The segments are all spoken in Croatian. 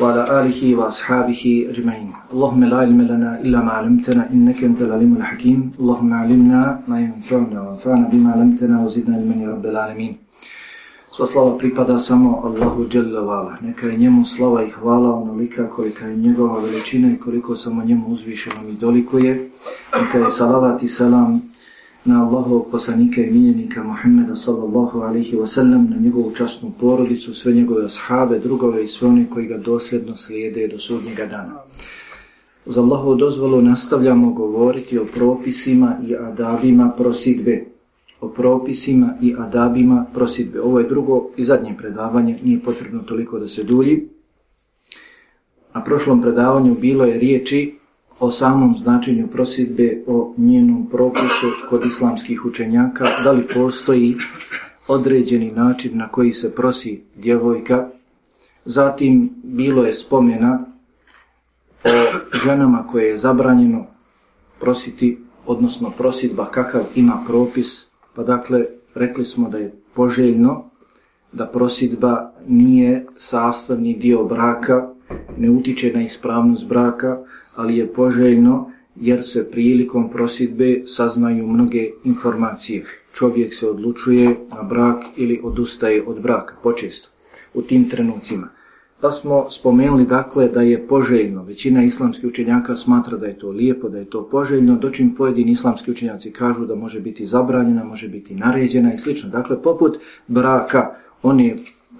وعلى آله وأصحابه أجمعين اللهم لا علم لنا إلا ما علمتنا إنك أنت العليم الحكيم اللهم علمنا ما ينفعنا وانفعنا بما علمتنا وزدنا علما يا رب العالمين Sva slava pripada samo Allahu Jalla Vala. Neka je njemu slava i hvala onolika kolika je njegova veličina i koliko samo njemu uzvišeno i dolikuje. Neka je salavat i selam na Allahovog poslanika i miljenika Muhammeda sallallahu alaihi wasallam, na njegovu časnu porodicu, sve njegove ashabe, drugove i sve one koji ga dosljedno slijede do sudnjega dana. Uz Allahovu dozvolu nastavljamo govoriti o propisima i adabima prosidbe. O propisima i adabima prosidbe. Ovo je drugo i zadnje predavanje, nije potrebno toliko da se dulji. Na prošlom predavanju bilo je riječi o samom značenju prosidbe, o njenom propisu kod islamskih učenjaka, da li postoji određeni način na koji se prosi djevojka. Zatim bilo je spomena o ženama koje je zabranjeno prositi, odnosno prosidba kakav ima propis, pa dakle rekli smo da je poželjno da prosidba nije sastavni dio braka, ne utiče na ispravnost braka, ali je poželjno jer se prilikom prosidbe saznaju mnoge informacije. Čovjek se odlučuje na brak ili odustaje od braka, počesto, u tim trenucima. Pa smo spomenuli dakle da je poželjno, većina islamskih učenjaka smatra da je to lijepo, da je to poželjno, dočim pojedini islamski učenjaci kažu da može biti zabranjena, može biti naređena i slično. Dakle, poput braka, one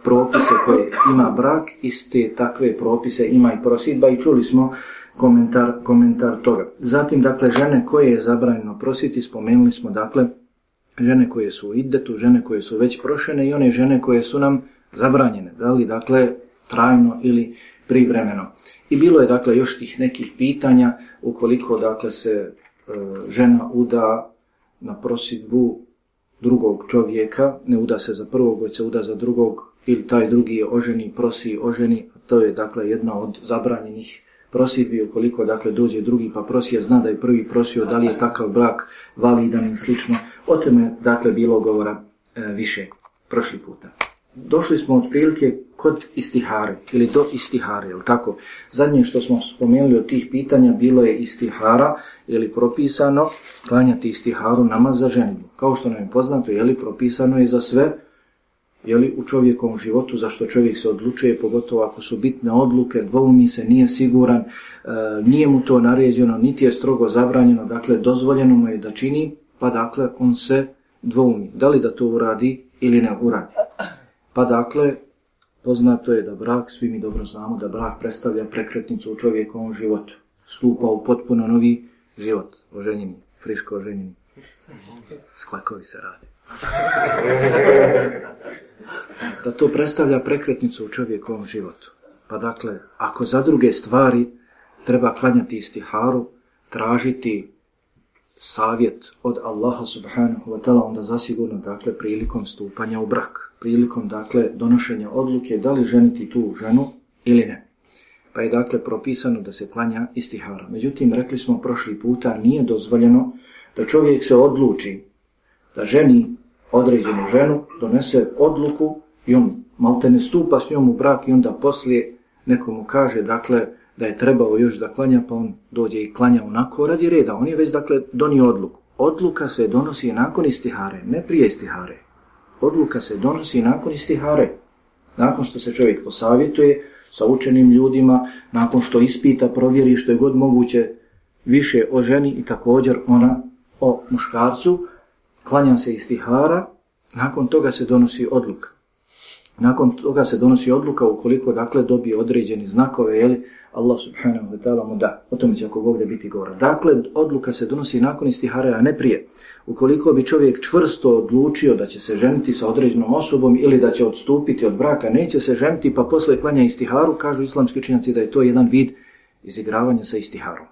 propise koje ima brak, iste takve propise ima i prosidba i čuli smo komentar, komentar toga. Zatim, dakle, žene koje je zabranjeno prositi, spomenuli smo, dakle, žene koje su u idetu, žene koje su već prošene i one žene koje su nam zabranjene, da li, dakle, trajno ili privremeno. I bilo je, dakle, još tih nekih pitanja, ukoliko, dakle, se e, žena uda na prosidbu drugog čovjeka, ne uda se za prvog, već se uda za drugog, ili taj drugi oženi, prosi oženi, to je, dakle, jedna od zabranjenih prosidbi, ukoliko dakle dođe drugi pa prosi, zna da je prvi prosio da li je takav brak validan i slično. O tome dakle bilo govora e, više prošli puta. Došli smo otprilike kod istihare ili do istihare, jel tako? Zadnje što smo spomenuli od tih pitanja bilo je istihara ili propisano klanjati istiharu namaz za ženinu. Kao što nam je poznato, je li propisano je za sve jeli, u čovjekovom životu, zašto čovjek se odlučuje, pogotovo ako su bitne odluke, dvoumi se, nije siguran, e, nije mu to naređeno, niti je strogo zabranjeno, dakle dozvoljeno mu je da čini, pa dakle on se dvoumi. Da li da to uradi ili ne uradi? Pa dakle, poznato je da brak, svi mi dobro znamo da brak predstavlja prekretnicu u čovjekovom životu. Stupa u potpuno novi život, oženjeni, friško oženjeni. Sklakovi se radi da to predstavlja prekretnicu u čovjekovom životu. Pa dakle, ako za druge stvari treba klanjati istiharu, tražiti savjet od Allaha subhanahu wa ta'ala, onda zasigurno, dakle, prilikom stupanja u brak, prilikom, dakle, donošenja odluke da li ženiti tu ženu ili ne. Pa je, dakle, propisano da se klanja istihara. Međutim, rekli smo prošli puta, nije dozvoljeno da čovjek se odluči da ženi određenu ženu, donese odluku i on malte ne stupa s njom u brak i onda poslije nekomu kaže dakle da je trebao još da klanja pa on dođe i klanja onako radi reda. On je već dakle donio odluku. Odluka se donosi nakon istihare, ne prije istihare. Odluka se donosi nakon istihare. Nakon što se čovjek posavjetuje sa učenim ljudima, nakon što ispita, provjeri što je god moguće više o ženi i također ona o muškarcu, klanja se istihara, nakon toga se donosi odluka. Nakon toga se donosi odluka ukoliko dakle dobije određeni znakove, jeli Allah subhanahu wa ta'ala mu da. O tome će ako Bog da biti govora. Dakle, odluka se donosi nakon istihare, a ne prije. Ukoliko bi čovjek čvrsto odlučio da će se ženiti sa određenom osobom ili da će odstupiti od braka, neće se ženiti pa posle klanja istiharu, kažu islamski učinjaci da je to jedan vid izigravanja sa istiharom.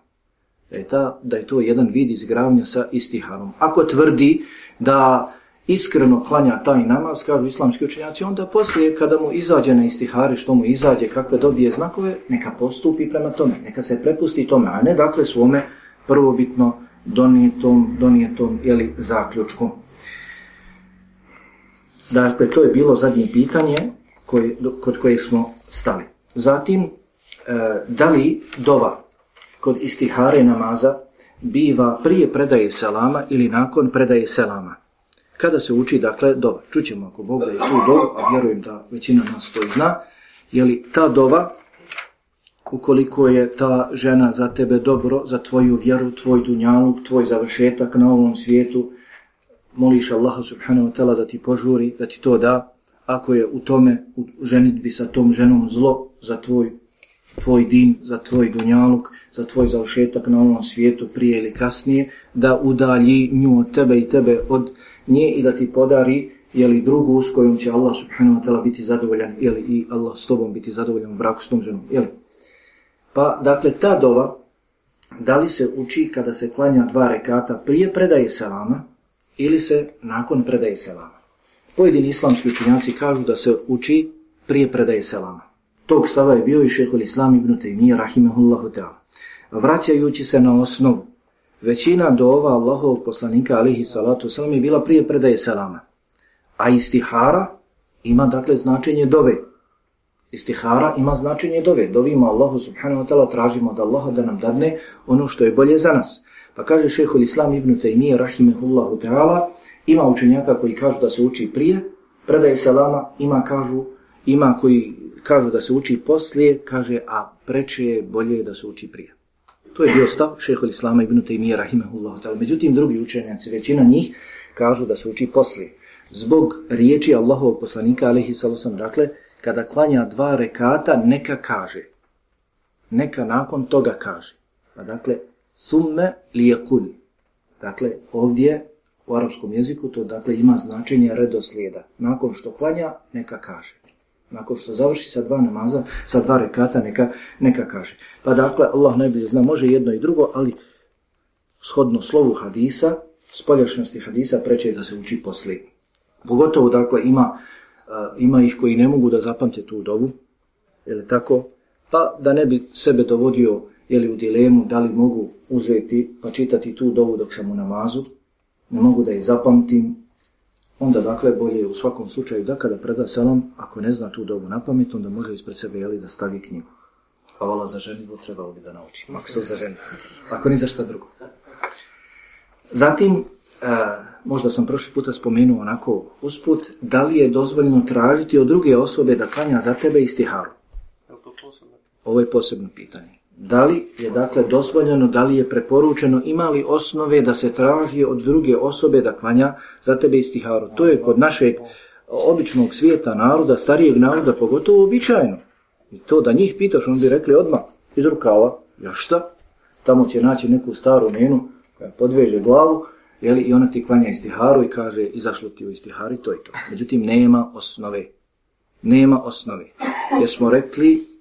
Da je, ta, da je to jedan vid izigravanja sa istiharom. Ako tvrdi da iskreno klanja taj namaz, kažu islamski učenjaci, onda poslije kada mu izađe na istihari, što mu izađe, kakve dobije znakove, neka postupi prema tome, neka se prepusti tome, a ne dakle svome prvobitno donijetom, donijetom jeli, zaključku. Dakle, to je bilo zadnje pitanje koje, kod kojeg smo stali. Zatim, e, da li dova kod istihare namaza biva prije predaje selama ili nakon predaje selama? Kada se uči, dakle, dova. Čućemo ako Bog da je tu dova, a vjerujem da većina nas to zna, je li ta dova, ukoliko je ta žena za tebe dobro, za tvoju vjeru, tvoj dunjaluk, tvoj završetak na ovom svijetu, moliš Allaha subhanahu wa ta'ala da ti požuri, da ti to da, ako je u tome, u ženitbi sa tom ženom zlo za tvoj, tvoj din, za tvoj dunjaluk, za tvoj završetak na ovom svijetu prije ili kasnije, da udalji nju od tebe i tebe od nje i da ti podari jeli drugu s kojom će Allah subhanahu wa ta'ala biti zadovoljan jeli i Allah s tobom biti zadovoljan u braku s tom ženom. Jeli? Pa, dakle, ta dova, da li se uči kada se klanja dva rekata prije predaje selama ili se nakon predaje selama? Pojedini islamski učenjaci kažu da se uči prije predaje selama. Tog stava je bio i šehol islam ibn Taymiyyah rahimahullahu ta'ala. Vraćajući se na osnovu, većina dova Allahovog poslanika alihi salatu wasalam je bila prije predaje selama. A istihara ima dakle značenje dove. Istihara ima značenje dove. Dovimo Allahu subhanahu wa ta'ala, tražimo od Allaha da nam dadne ono što je bolje za nas. Pa kaže šehol islam ibn Taymiyyah rahimahullahu ta'ala, ima učenjaka koji kažu da se uči prije, predaje selama, ima kažu, ima koji kažu da se uči poslije, kaže, a preče je bolje da se uči prije. To je bio stav šehol Islama ibn Taymiyyah rahimahullahu ta'ala. Međutim, drugi učenjaci, većina njih, kažu da se uči poslije. Zbog riječi Allahovog poslanika, alaihi salusam, dakle, kada klanja dva rekata, neka kaže. Neka nakon toga kaže. Pa dakle, thumme lijekul. Dakle, ovdje u arapskom jeziku to dakle ima značenje redoslijeda. Nakon što klanja, neka kaže. Nakon što završi sa dva namaza, sa dva rekata, neka, neka kaže. Pa dakle, Allah najbolje zna, može jedno i drugo, ali shodno slovu hadisa, spoljašnosti hadisa, preče je da se uči poslije. Pogotovo, dakle, ima, uh, ima ih koji ne mogu da zapamte tu dobu, je li tako? Pa da ne bi sebe dovodio jeli, u dilemu da li mogu uzeti pa čitati tu dovu dok sam u namazu, ne mogu da je zapamtim, onda dakle bolje je u svakom slučaju da kada preda selam, ako ne zna tu dobu na pamet, onda može ispred sebe jeli, da stavi knjigu. A vola za ženitbu trebalo bi da nauči, makso za ženitbu, ako ni za šta drugo. Zatim, e, možda sam prošli puta spomenuo onako usput, da li je dozvoljeno tražiti od druge osobe da klanja za tebe istiharu? Ovo je posebno pitanje. Da li je dakle dozvoljeno, da li je preporučeno, ima li osnove da se traži od druge osobe da klanja za tebe istiharu? To je kod našeg običnog svijeta naroda, starijeg naroda, pogotovo običajno. I to da njih pitaš, oni bi rekli odmah iz rukava, ja šta? Tamo će naći neku staru nenu koja podveže glavu, jeli, i ona ti klanja istiharu i kaže izašlo ti u istihari, to je to. Međutim, nema osnove. Nema osnove. Jer smo rekli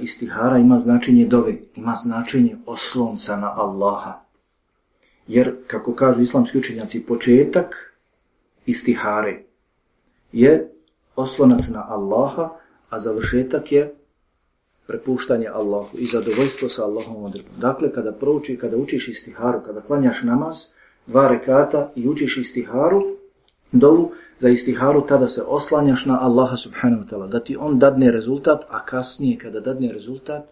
istihara ima značenje dove, ima značenje oslonca na Allaha. Jer, kako kažu islamski učenjaci, početak istihare je oslonac na Allaha, a završetak je prepuštanje Allahu i zadovoljstvo sa Allahom odredbom. Dakle, kada prouči, kada učiš istiharu, kada klanjaš namaz, dva rekata i učiš istiharu, dovu, za istiharu tada se oslanjaš na Allaha subhanahu wa ta'ala, da ti on dadne rezultat, a kasnije kada dadne rezultat,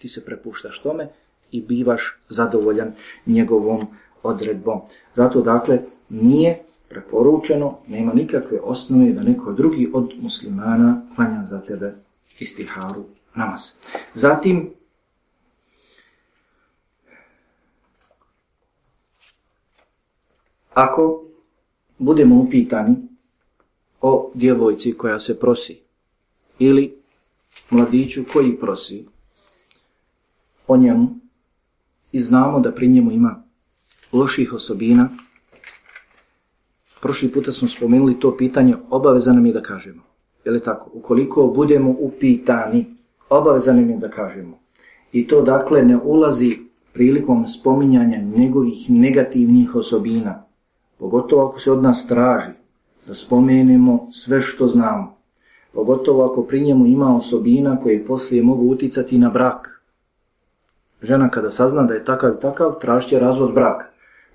ti se prepuštaš tome i bivaš zadovoljan njegovom odredbom. Zato dakle nije preporučeno, nema nikakve osnove da neko drugi od muslimana klanja za tebe istiharu namaz. Zatim, ako budemo upitani o djevojci koja se prosi ili mladiću koji prosi o njemu i znamo da pri njemu ima loših osobina, prošli puta smo spomenuli to pitanje, obaveza nam je da kažemo. Je li tako? Ukoliko budemo upitani, obaveza nam je da kažemo. I to dakle ne ulazi prilikom spominjanja njegovih negativnih osobina, pogotovo ako se od nas traži da spomenemo sve što znamo, pogotovo ako pri njemu ima osobina koje poslije mogu uticati na brak. Žena kada sazna da je takav i takav, tražit će razvod braka.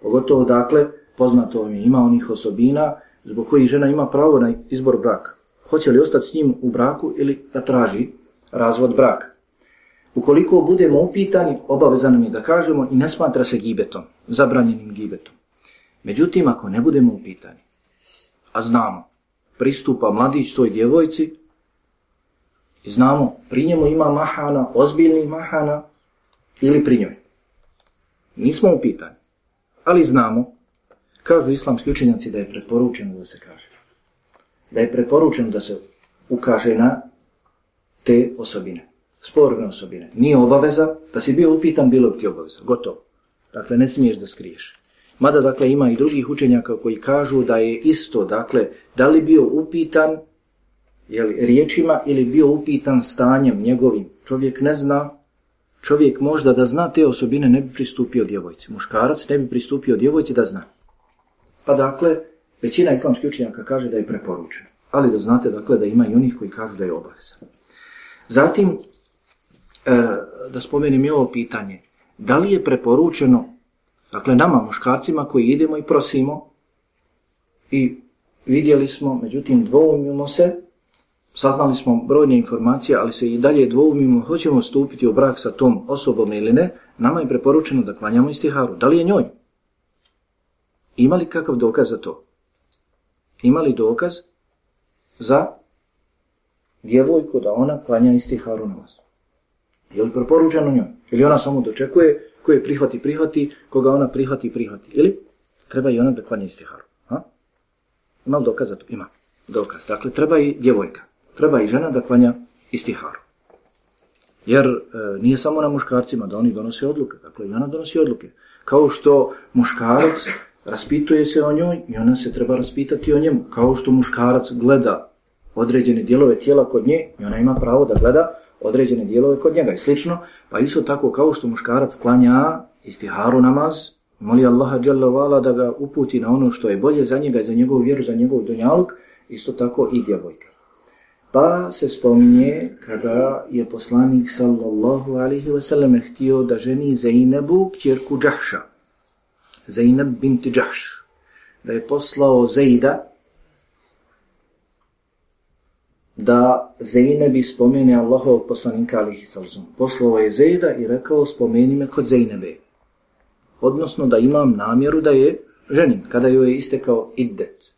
Pogotovo dakle, poznato je, ima onih osobina zbog kojih žena ima pravo na izbor braka. Hoće li ostati s njim u braku ili da traži razvod braka. Ukoliko budemo upitani, obavezano mi da kažemo i ne smatra se gibetom, zabranjenim gibetom. Međutim, ako ne budemo upitani, a znamo, pristupa mladić toj djevojci i znamo, pri njemu ima mahana, ozbiljnih mahana ili pri njoj. Nismo upitani, ali znamo, kažu islamski učenjaci da je preporučeno da se kaže. Da je preporučeno da se ukaže na te osobine sporne osobine. Nije obaveza, da si bio upitan, bilo bi ti obaveza. Gotovo. Dakle, ne smiješ da skriješ. Mada, dakle, ima i drugih učenjaka koji kažu da je isto, dakle, da li bio upitan jeli, riječima ili bio upitan stanjem njegovim. Čovjek ne zna, čovjek možda da zna te osobine ne bi pristupio djevojci. Muškarac ne bi pristupio djevojci da zna. Pa dakle, većina islamskih učenjaka kaže da je preporučeno. Ali da znate, dakle, da ima i onih koji kažu da je obaveza. Zatim, E, da spomenem i ovo pitanje, da li je preporučeno, dakle nama muškarcima koji idemo i prosimo i vidjeli smo, međutim dvoumimo se, saznali smo brojne informacije, ali se i dalje dvoumimo, hoćemo stupiti u brak sa tom osobom ili ne, nama je preporučeno da klanjamo istiharu. Da li je njoj? Ima li kakav dokaz za to? Ima li dokaz za djevojku da ona klanja istiharu na vas? Je li preporučeno njoj? Ili ona samo dočekuje, koje prihvati, prihvati, koga ona prihvati, prihvati. Ili treba i ona da klanja istiharu. Ha? Ima li dokaz za to? Ima. Dokaz. Dakle, treba i djevojka. Treba i žena da klanja istiharu. Jer e, nije samo na muškarcima da oni donose odluke. Dakle, i ona donosi odluke. Kao što muškarac raspituje se o njoj i ona se treba raspitati o njemu. Kao što muškarac gleda određene dijelove tijela kod nje i ona ima pravo da gleda određene dijelove kod njega i slično, pa isto tako kao što muškarac klanja istiharu namaz, moli Allaha vala da ga uputi na ono što je bolje za njega i za njegovu vjeru, za njegov dunjaluk, isto tako i djevojka. Pa se spominje kada je poslanik sallallahu alihi wasallam htio da ženi Zeynebu kćerku Džahša. Zeynep binti Džahš. Da je poslao Zejda, da Zeynebi spomene Allahovog poslanika alihi salzum. Poslao je Zejda i rekao spomeni me kod Zeynebe. Odnosno da imam namjeru da je ženim, kada joj je istekao iddet.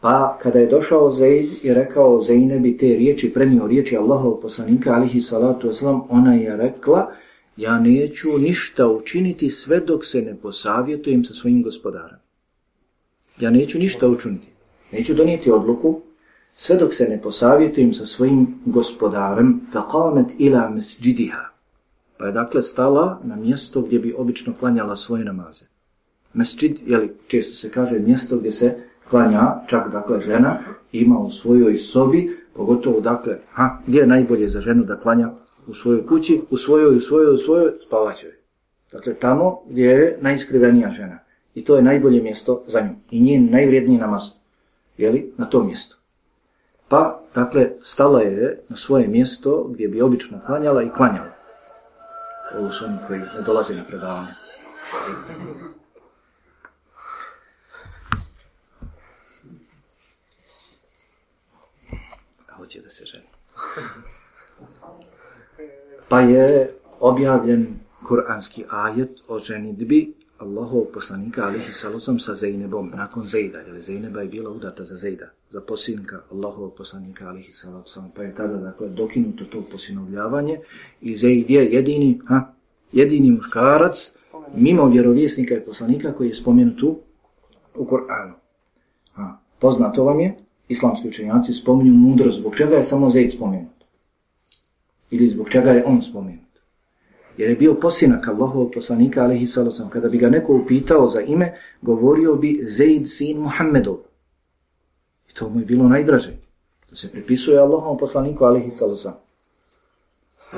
Pa kada je došao Zejd i rekao Zeynebi te riječi, prenio riječi Allahovog poslanika alihi salatu wasalam, ona je rekla, ja neću ništa učiniti sve dok se ne posavjetujem sa svojim gospodarom. Ja neću ništa učiniti. Neću donijeti odluku, sve dok se ne posavjetujem sa svojim gospodarem, faqamet ila mesđidiha. Pa je dakle stala na mjesto gdje bi obično klanjala svoje namaze. Mesđid, jeli, često se kaže mjesto gdje se klanja, čak dakle žena, ima u svojoj sobi, pogotovo dakle, ha, gdje je najbolje za ženu da klanja u svojoj kući, u svojoj, u svojoj, u svojoj spavaćoj. Dakle, tamo gdje je najskrivenija žena. I to je najbolje mjesto za nju. I njen najvrijedniji namaz. Jeli, na to mjesto. Pa, dakle, stala je na svoje mjesto gdje bi obično klanjala i klanjala. Ovo su oni koji ne dolaze na predavanje. Hoće da se ženi. Pa je objavljen kuranski ajet o ženitbi Allahov poslanika alihi salocom sa Zeynebom, nakon Zejda, jer Zeyneba je bila udata za Zejda, za posinka Allahovog poslanika alihi salocom, pa je tada dakle, dokinuto to posinovljavanje i Zejd je jedini, ha, jedini muškarac mimo vjerovjesnika i poslanika koji je spomenut u, u Koranu. Poznato vam je, islamski učenjaci spominju mudrost, zbog čega je samo Zejd spomenut? Ili zbog čega je on spomenut? Jer je bio posinak Allahovog poslanika alaihi sallam. Kada bi ga neko upitao za ime, govorio bi Zaid sin Muhammedov. I to mu je bilo najdraže. To se pripisuje Allahovom poslaniku alaihi sallam.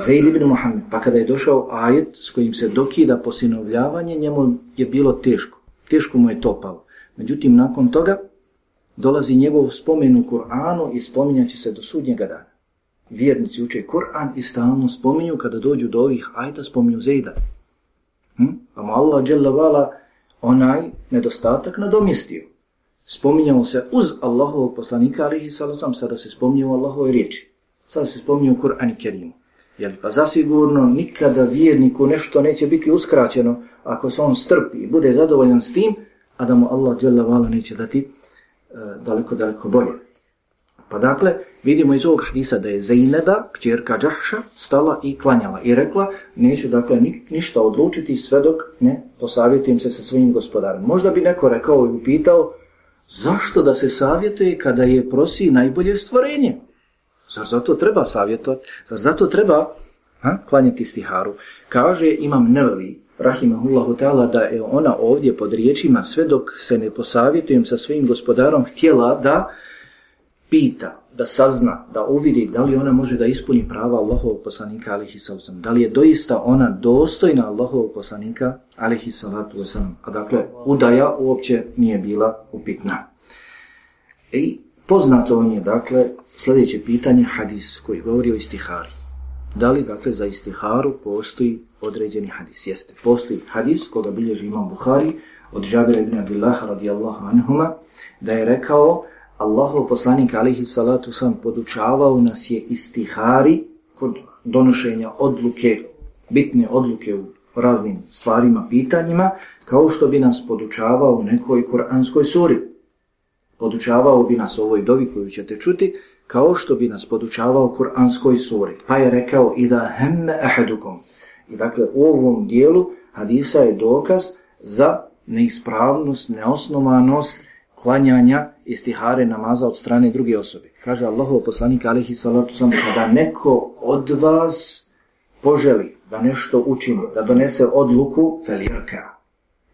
Zaid ibn Muhammed, pa kada je došao ajet s kojim se dokida posinovljavanje, njemu je bilo teško. Teško mu je to palo. Međutim, nakon toga dolazi njegov spomen u Kur'anu i spominjaće se do sudnjega dana. Vjernici uče Kur'an i stalno spominju, kada dođu do ovih ajta, spominju Zejda. Hm? Pa mu Allah vala onaj nedostatak nadomjestio. Spominjamo se uz Allahovog poslanika, alihi sallam, sada se spominje u Allahovoj riječi. Sada se spominje u Kur'an i Kerimu. Jel, pa zasigurno nikada vjerniku nešto neće biti uskraćeno ako se on strpi i bude zadovoljan s tim, a da mu Allah vala neće dati e, daleko, daleko bolje. Pa dakle, vidimo iz ovog hadisa da je Zejneba, kćerka Džahša, stala i klanjala i rekla, neću dakle ni, ništa odlučiti sve dok ne posavjetujem se sa svojim gospodarom. Možda bi neko rekao i upitao, zašto da se savjetuje kada je prosi najbolje stvorenje? Zar zato treba savjetovati? Zar zato treba ha, klanjati stiharu? Kaže Imam Nevevi, rahimahullahu ta'ala, da je ona ovdje pod riječima sve dok se ne posavjetujem sa svojim gospodarom htjela da pita, da sazna, da uvidi da li ona može da ispuni prava Allahovog poslanika alihi sallam. Da li je doista ona dostojna Allahovog poslanika alihi salatu wasalam. A dakle, udaja uopće nije bila upitna. I poznato on je, dakle, sljedeće pitanje hadis koji govori o istihari. Da li, dakle, za istiharu postoji određeni hadis? Jeste, postoji hadis koga bilježi imam Buhari od Žabira ibn Abdullah radijallahu anhuma, da je rekao Allahov poslanik alihi salatu sam podučavao nas je istihari kod donošenja odluke, bitne odluke u raznim stvarima, pitanjima, kao što bi nas podučavao u nekoj kuranskoj suri. Podučavao bi nas ovoj dovi koju ćete čuti, kao što bi nas podučavao kuranskoj suri. Pa je rekao i da hemme ahadukom. I dakle u ovom dijelu hadisa je dokaz za neispravnost, neosnovanost klanjanja istihare namaza od strane druge osobe. Kaže Allahov poslanik alihi salatu sam, kada neko od vas poželi da nešto učini, da donese odluku, felirka.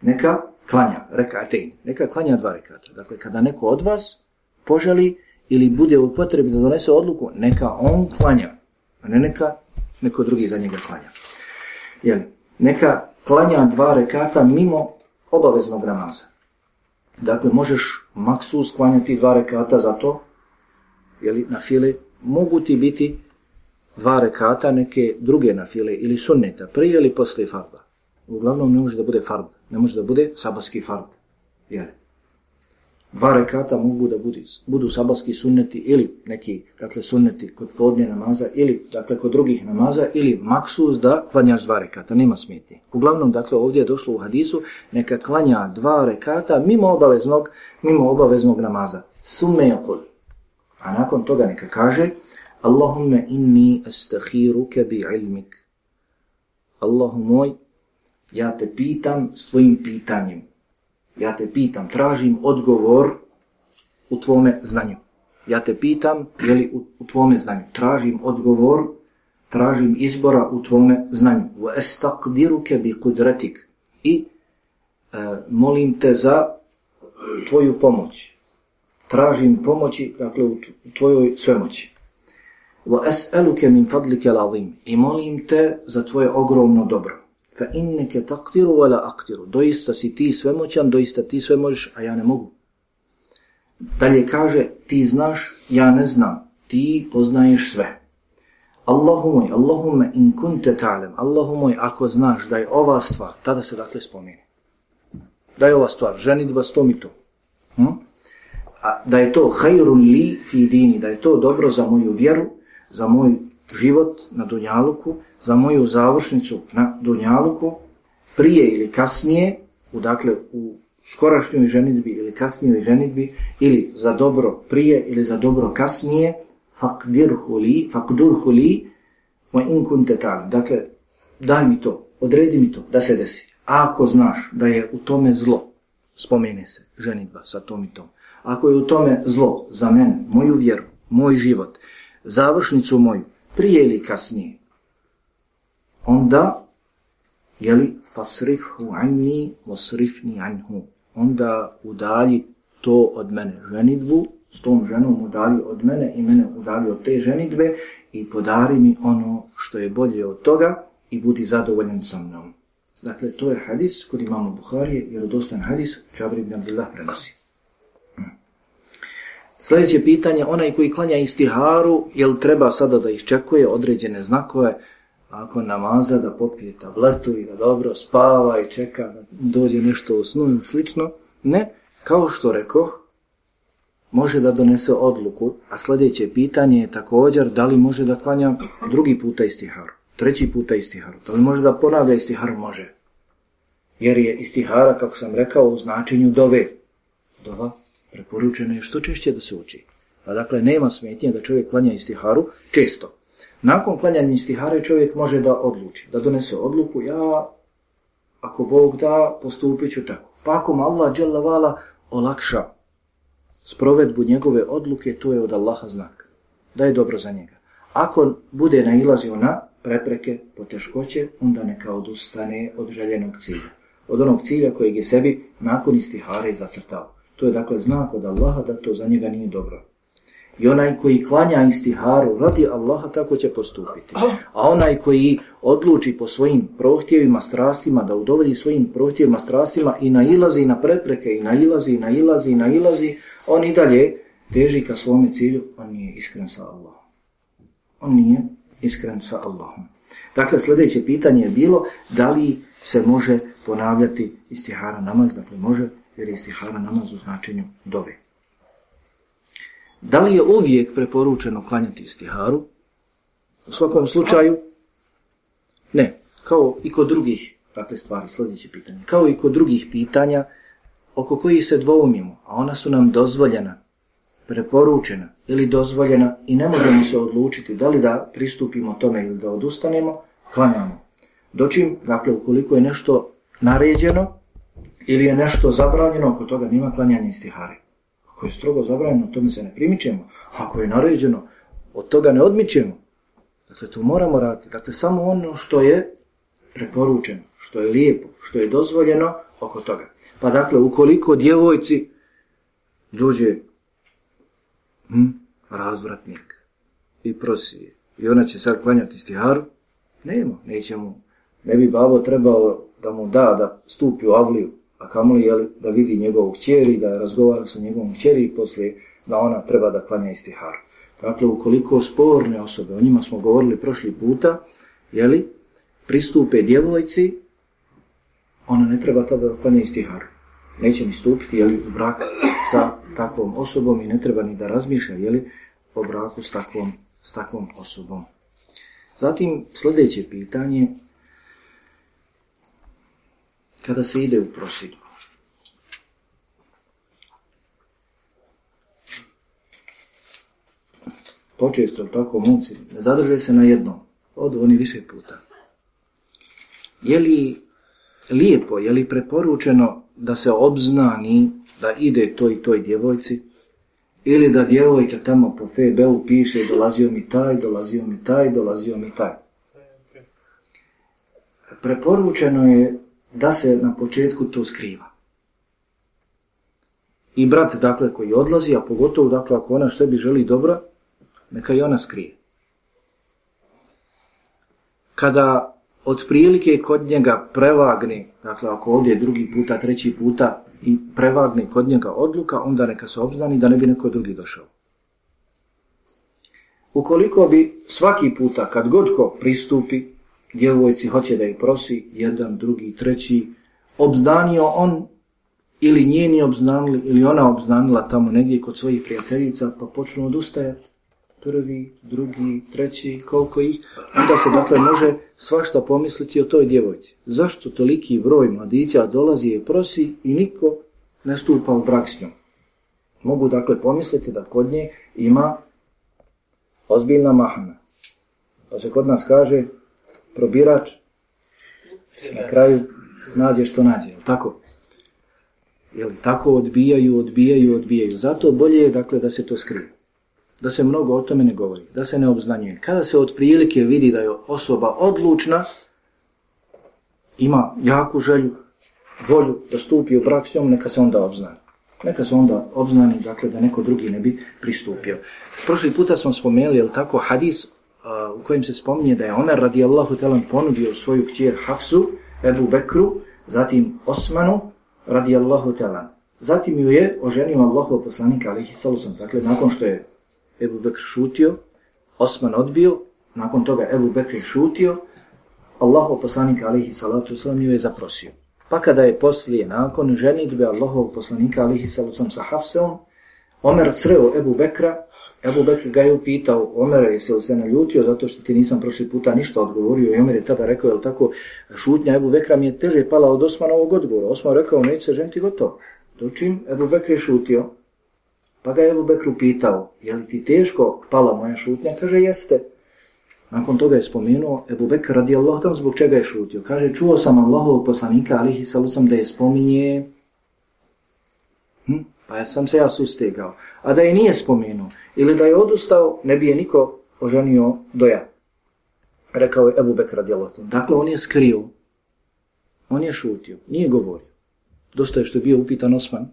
Neka klanja, rekatein, neka klanja dva rekata. Dakle, kada neko od vas poželi ili bude u potrebi da donese odluku, neka on klanja, a ne neka neko drugi za njega klanja. Jel, neka klanja dva rekata mimo obaveznog namaza. Dakle, možeš maksus sklanjati dva rekata za to, jeli, na file, mogu ti biti dva rekata neke druge na file ili sunneta, prije ili poslije farba. Uglavnom ne može da bude farb, ne može da bude sabaski farb. Jeli dva rekata mogu da budu, budu sabalski sunneti ili neki dakle, sunneti kod podnje namaza ili dakle, kod drugih namaza ili maksus da klanjaš dva rekata, nema smeti. Uglavnom, dakle, ovdje je došlo u hadisu neka klanja dva rekata mimo obaveznog, mimo obaveznog namaza. Summe jakul. A nakon toga neka kaže Allahumme inni astahiruke bi ilmik. Allahu moj, ja te pitam s tvojim pitanjem ja te pitam, tražim odgovor u tvome znanju. Ja te pitam, je li u, u tvome znanju? Tražim odgovor, tražim izbora u tvome znanju. Wa estaqdiruke bi kudratik. I e, molim te za tvoju pomoć. Tražim pomoći, dakle, u tvojoj svemoći. Wa min. I molim te za tvoje ogromno dobro fa inneke taktiru wala aktiru. Doista si ti svemoćan, doista ti sve možeš, a ja ne mogu. Dalje kaže, ti znaš, ja ne znam, ti poznaješ sve. Allahu moj, Allahume in kunte ta'lem, Allahu moj, ako znaš da je ova stvar, tada se dakle spomeni. Da je ova stvar, ženitba s tom i to. Hm? A da je to hajrun li fi dini, da je to dobro za moju vjeru, za moj život na Dunjaluku, za moju završnicu na Dunjaluku, prije ili kasnije, u, dakle u skorašnjoj ženitbi ili kasnijoj ženitbi, ili za dobro prije ili za dobro kasnije, fakdirhu li, fakdurhu li, wa in Dakle, daj mi to, odredi mi to, da se desi. Ako znaš da je u tome zlo, spomene se ženitba sa tom i tom. Ako je u tome zlo za mene, moju vjeru, moj život, završnicu moju, prije ili kasnije, onda, jeli, fasrifhu anni, wasrifni anhu. Onda udalji to od mene, ženitbu, s tom ženom udalji od mene i mene udalji od te ženitbe i podari mi ono što je bolje od toga i budi zadovoljan sa mnom. Dakle, to je hadis kod imamo Buharije, jer dostan hadis, Čabri ibn Abdullah prenosi. Sljedeće pitanje, onaj koji klanja istiharu, jel treba sada da iščekuje određene znakove, ako namaza da popije tabletu i da dobro spava i čeka da dođe nešto u snu ili slično. Ne, kao što rekao, može da donese odluku, a sljedeće pitanje je također da li može da klanja drugi puta istiharu, treći puta istiharu, da li može da ponavlja istiharu, može. Jer je istihara, kako sam rekao, u značenju dove. Dova preporučeno je što češće da se uči. Pa dakle, nema smetnje da čovjek klanja istiharu često. Nakon klanjanja istihare čovjek može da odluči, da donese odluku, ja, ako Bog da, postupit ću tako. Pa ako Allah dželavala olakša sprovedbu njegove odluke, to je od Allaha znak. Da je dobro za njega. Ako bude nailazio na prepreke, poteškoće, onda neka odustane od željenog cilja. Od onog cilja kojeg je sebi nakon istihare zacrtao. To je dakle znak od Allaha da to za njega nije dobro. I onaj koji klanja istiharu radi Allaha tako će postupiti. A onaj koji odluči po svojim prohtjevima, strastima, da udovolji svojim prohtjevima, strastima i nailazi na prepreke, i nailazi, nailazi, nailazi, on i dalje teži ka svome cilju, on nije iskren sa Allahom. On nije iskren sa Allahom. Dakle, sljedeće pitanje je bilo da li se može ponavljati istihara namaz, dakle može, jer je istihara namaz u značenju dove. Da li je uvijek preporučeno klanjati istiharu? U svakom slučaju, ne. Kao i kod drugih, dakle stvari, sljedeće pitanje, kao i kod drugih pitanja oko kojih se dvoumimo, a ona su nam dozvoljena, preporučena ili dozvoljena i ne možemo se odlučiti da li da pristupimo tome ili da odustanemo, klanjamo. Dočim, dakle, ukoliko je nešto naređeno ili je nešto zabranjeno, oko toga nima klanjanja istihari. Ako je strogo zabranjeno, tome se ne primičemo. Ako je naređeno, od toga ne odmičemo. Dakle, to moramo raditi. Dakle, samo ono što je preporučeno, što je lijepo, što je dozvoljeno oko toga. Pa dakle, ukoliko djevojci dođe hm, razvratnik i prosi i ona će sad klanjati stiharu, nema, neće mu. Ne bi babo trebao da mu da da stupi u avliju a kamoli jeli, da vidi njegovu kćeri, da razgovara sa njegovom kćeri i poslije da ona treba da klanja istihar. Dakle, ukoliko sporne osobe, o njima smo govorili prošli puta, jeli, pristupe djevojci, ona ne treba tada da klanja istihar. Neće ni stupiti jeli, u brak sa takvom osobom i ne treba ni da razmišlja jeli, o braku s takvom, s takvom osobom. Zatim, sljedeće pitanje, kada se ide u prosjedbu. Počesto tako momci ne zadrže se na jednom, odu oni više puta. Je li lijepo, je li preporučeno da se obznani da ide toj toj djevojci ili da djevojka tamo po FB-u piše dolazio mi taj, dolazio mi taj, dolazio mi taj. Preporučeno je da se na početku to skriva. I brat, dakle, koji odlazi, a pogotovo, dakle, ako ona sebi želi dobra, neka i ona skrije. Kada od prilike kod njega prevagne, dakle, ako ovdje drugi puta, treći puta i prevagne kod njega odluka, onda neka se obznani da ne bi neko drugi došao. Ukoliko bi svaki puta, kad god ko pristupi, djevojci hoće da je prosi, jedan, drugi, treći, obznanio on ili njeni obznanili, ili ona obznanila tamo negdje kod svojih prijateljica, pa počnu odustajati. Prvi, drugi, treći, koliko ih, onda se dakle može svašta pomisliti o toj djevojci. Zašto toliki broj mladića dolazi i prosi i niko ne stupa u brak s njom? Mogu dakle pomisliti da kod nje ima ozbiljna mahana. Pa se kod nas kaže, probirač, na kraju nađe što nađe, tako? Jel, tako odbijaju, odbijaju, odbijaju. Zato bolje je dakle, da se to skrije. Da se mnogo o tome ne govori, da se ne obznanjuje. Kada se od prilike vidi da je osoba odlučna, ima jaku želju, volju da stupi u brak s njom, neka se onda obznani. Neka se onda obznani, dakle, da neko drugi ne bi pristupio. Prošli puta smo spomenuli, jel tako, hadis u kojem se spominje da je Omer radijallahu talan ponudio svoju kćer Hafsu, Ebu Bekru, zatim Osmanu radijallahu talan. Zatim ju je oženio Allahov poslanika alihi salusom. Dakle, nakon što je Ebu Bekr šutio, Osman odbio, nakon toga Ebu Bekr šutio, Allahov poslanika alihi salatu salam ju je zaprosio. Pa kada je poslije, nakon ženitbe Allahov poslanika alihi salusom sa Hafseom, Omer sreo Ebu Bekra, Ebu Bekr ga je upitao, Omer, jesi li se naljutio zato što ti nisam prošli puta ništa odgovorio i Omer je tada rekao, jel tako, šutnja Ebu Bekra mi je teže pala od Osmanovog odgovora. Osman rekao, neće se ženiti gotovo. Dočim Ebu Bekr je šutio, pa ga je Ebu Bekru pitao, je li ti teško pala moja šutnja? Kaže, jeste. Nakon toga je spomenuo Ebu Bekr radi Allah tam zbog čega je šutio. Kaže, čuo sam Allahovog poslanika, alihi salucam, da je spominje, hm? Pa ja sam se ja sustegao. A da je nije spomenuo, ili da je odustao, ne bi je niko oženio do ja. Rekao je Ebu Bekr radi Allah tam. Dakle, on je skrio, on je šutio, nije govorio. Dosta je što je bio upitan Osman,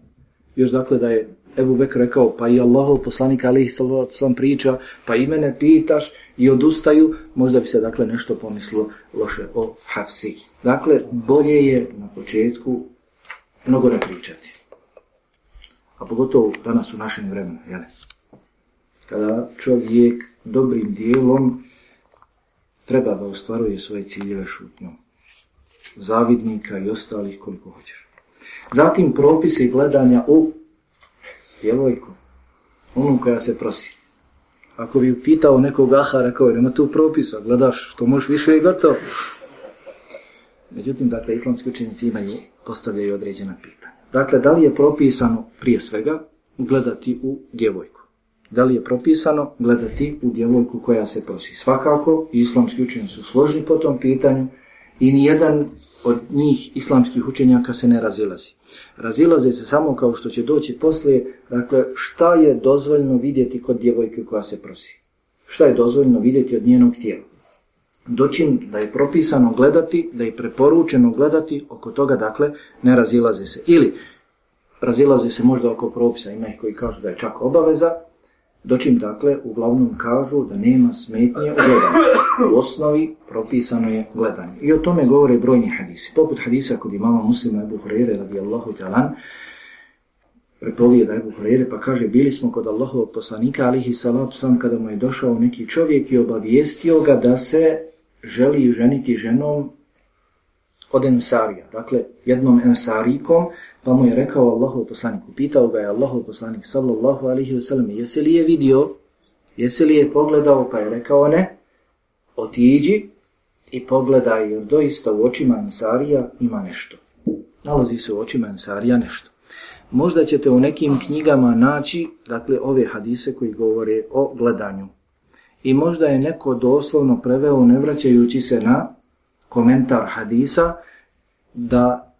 još dakle da je Ebu Bekr rekao, pa i Allahov poslanik alihi sallam priča, pa i mene pitaš i odustaju, možda bi se dakle nešto pomislilo loše o Hafsi. Dakle, bolje je na početku mnogo ne pričati. A pogotovo danas u našem vremenu, jel? Kada čovjek dobrim dijelom treba da ostvaruje svoje ciljeve šutnjom. Zavidnika i ostalih koliko hoćeš. Zatim propise gledanja u djevojku, onu koja se prosi. Ako bi pitao nekog aha, rekao je, nema tu propisa, gledaš što možeš više i gotovo. Međutim, dakle, islamski učenici imaju, postavljaju određena pitanja. Dakle, da li je propisano prije svega gledati u djevojku? Da li je propisano gledati u djevojku koja se prosi? Svakako, islamski učenici su složni po tom pitanju i nijedan od njih islamskih učenjaka se ne razilazi. Razilaze se samo kao što će doći poslije, dakle, šta je dozvoljno vidjeti kod djevojke koja se prosi. Šta je dozvoljno vidjeti od njenog tijela. Doćim da je propisano gledati, da je preporučeno gledati, oko toga, dakle, ne razilaze se. Ili razilaze se možda oko propisa, ima ih koji kažu da je čak obaveza, Dočim dakle, uglavnom kažu da nema smetnje u gledanju. U osnovi propisano je gledanje. I o tome govore brojni hadisi. Poput hadisa kod imama muslima Ebu Hurere radijallahu talan, prepovije da Ebu Hurere pa kaže bili smo kod Allahovog poslanika alihi salatu sam kada mu je došao neki čovjek i obavijestio ga da se želi ženiti ženom od ensarija. Dakle, jednom ensarikom Pa mu je rekao Allahov poslanik, pitao ga je Allahov poslanik sallallahu alihi wasallam, jesi li je vidio, jesi li je pogledao, pa je rekao ne, otiđi i pogledaj, jer doista u očima Ansarija ima nešto. Nalazi se u očima Ansarija nešto. Možda ćete u nekim knjigama naći, dakle, ove hadise koji govore o gledanju. I možda je neko doslovno preveo, ne vraćajući se na komentar hadisa, da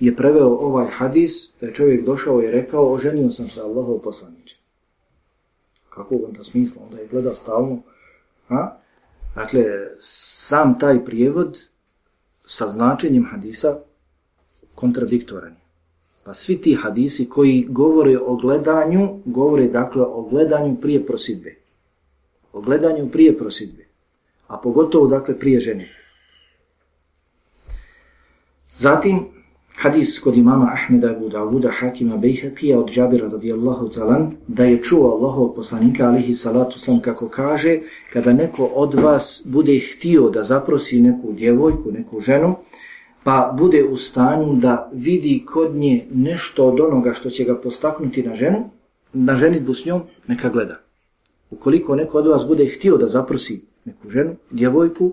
je preveo ovaj hadis da je čovjek došao i rekao oženio sam se Allahov poslaniče. Kako on to smisla? Onda je gleda stalno. A? Dakle, sam taj prijevod sa značenjem hadisa kontradiktoran. Pa svi ti hadisi koji govore o gledanju, govore dakle o gledanju prije prosidbe. O gledanju prije prosidbe. A pogotovo dakle prije žene. Zatim, Hadis kod imama Ahmeda Abu Dawuda Hakima Bejhaqija od Džabira radijallahu talan da je čuo Allahov poslanika alihi salatu sam kako kaže kada neko od vas bude htio da zaprosi neku djevojku, neku ženu pa bude u stanju da vidi kod nje nešto od onoga što će ga postaknuti na ženu, na ženitbu s njom, neka gleda. Ukoliko neko od vas bude htio da zaprosi neku ženu, djevojku,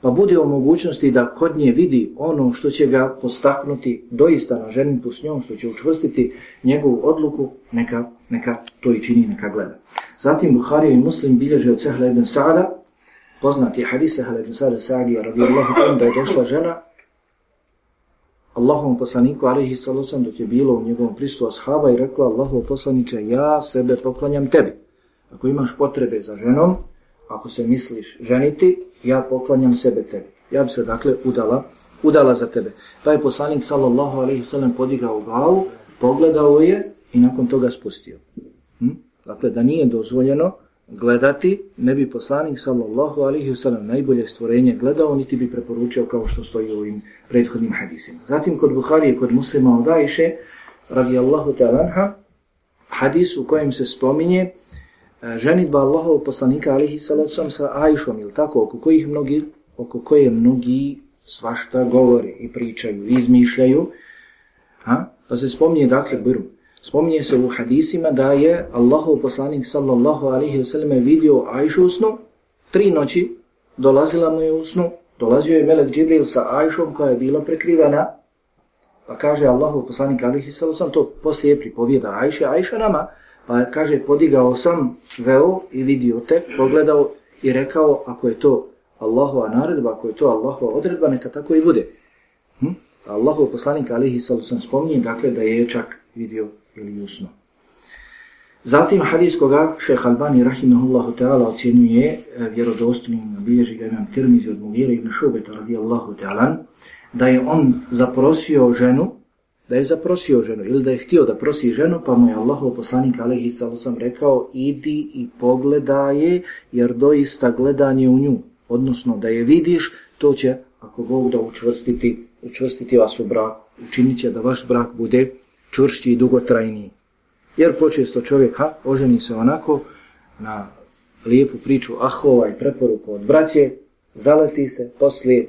pa bude u mogućnosti da kod nje vidi ono što će ga postaknuti doista na ženitbu s njom, što će učvrstiti njegovu odluku, neka, neka to i čini, neka gleda. Zatim Buharija i Muslim bilježe od Sehla ibn Sa'ada, poznati hadis Sehla ibn Sa'ada Sa'adija radijallahu ta'ala da je došla žena Allahom poslaniku alaihi sallam dok je bilo u njegovom pristu ashaba i rekla Allahov poslaniče ja sebe poklanjam tebi. Ako imaš potrebe za ženom, ako se misliš ženiti, ja poklanjam sebe tebi. Ja bi se dakle udala, udala za tebe. Pa je poslanik sallallahu alaihi sallam podigao glavu, pogledao je i nakon toga spustio. Hm? Dakle, da nije dozvoljeno gledati, ne bi poslanik sallallahu alihi wasallam najbolje stvorenje gledao, niti bi preporučio kao što stoji u ovim prethodnim hadisima. Zatim kod Buharije, kod muslima od Ajše, radijallahu ta'ala hadis u kojem se spominje ženitba Allahov poslanika alihi sallallahu sa Ajšom, ili tako, oko kojih mnogi, oko koje mnogi svašta govore i pričaju, izmišljaju, ha? pa se spominje dakle biru. Spominje se u hadisima da je Allahov poslanik sallallahu alaihi wasallam vidio Ajšu u snu, tri noći dolazila mu je u snu, dolazio je Melek Džibril sa Ajšom koja je bila prekrivena, pa kaže Allahov poslanik alaihi sallam, to poslije pripovijeda Ajše, Ajša nama, pa kaže podigao sam veo i vidio te, pogledao i rekao ako je to Allahova naredba, ako je to Allahova odredba, neka tako i bude. Hm? Allahov poslanik alaihi sallam spominje, dakle da je čak vidio ili usno. Zatim hadis koga šeha Albani rahimahullahu ta'ala ocjenjuje e, vjerodostojnim bilježi ga imam Tirmizi od Mugire ibn Šubeta radijallahu ta'ala da je on zaprosio ženu da je zaprosio ženu ili da je htio da prosi ženu pa mu je Allahov poslanik alaihi sallam rekao idi i pogledaje jer doista gledanje u nju odnosno da je vidiš to će ako Bog da učvrstiti učvrstiti vas u brak učinit će da vaš brak bude čvršći i dugotrajniji. Jer počesto čovjek ha, oženi se onako na lijepu priču ahova i preporuku od braće, zaleti se, poslije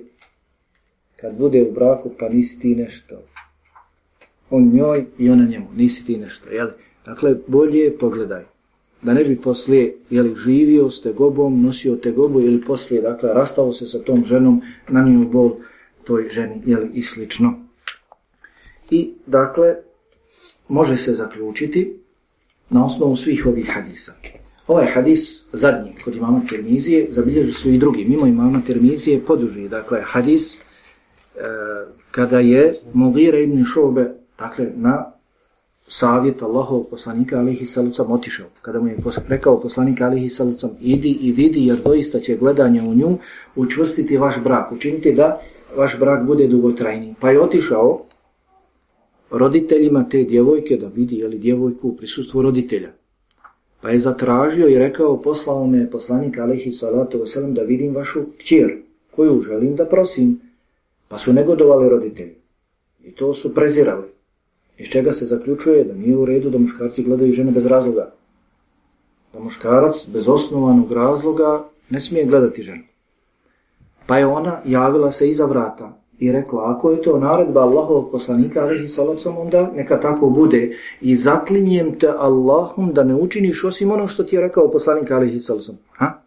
kad bude u braku pa nisi ti nešto. On njoj i ona njemu, nisi ti nešto. Jeli? Dakle, bolje pogledaj. Da ne bi poslije jeli, živio s tegobom, nosio tegobu ili poslije, dakle, rastao se sa tom ženom, nanio bol toj ženi jeli, i slično. I, dakle, može se zaključiti na osnovu svih ovih hadisa. Ovaj hadis zadnji kod imama Termizije zabilježi su i drugi. Mimo imama Termizije poduži, dakle, hadis e, kada je Mughira ibn Šobe, dakle, na savjet Allahov poslanika alihi salucam otišao. Kada mu je rekao poslanika alihi salucam idi i vidi jer doista će gledanje u nju učvrstiti vaš brak. Učinite da vaš brak bude dugotrajni. Pa je otišao roditeljima te djevojke da vidi je li djevojku u prisustvu roditelja. Pa je zatražio i rekao, poslao me poslanik alaihi salatu wasalam da vidim vašu kćer, koju želim da prosim. Pa su negodovali roditelji. I to su prezirali. Iz čega se zaključuje da nije u redu da muškarci gledaju žene bez razloga. Da muškarac bez osnovanog razloga ne smije gledati ženu. Pa je ona javila se iza vrata i rekla, ako je to naredba Allahovog poslanika, alihi salacom, onda neka tako bude. I zaklinjem te Allahom da ne učiniš osim ono što ti je rekao poslanik, alihi salacom. Ha?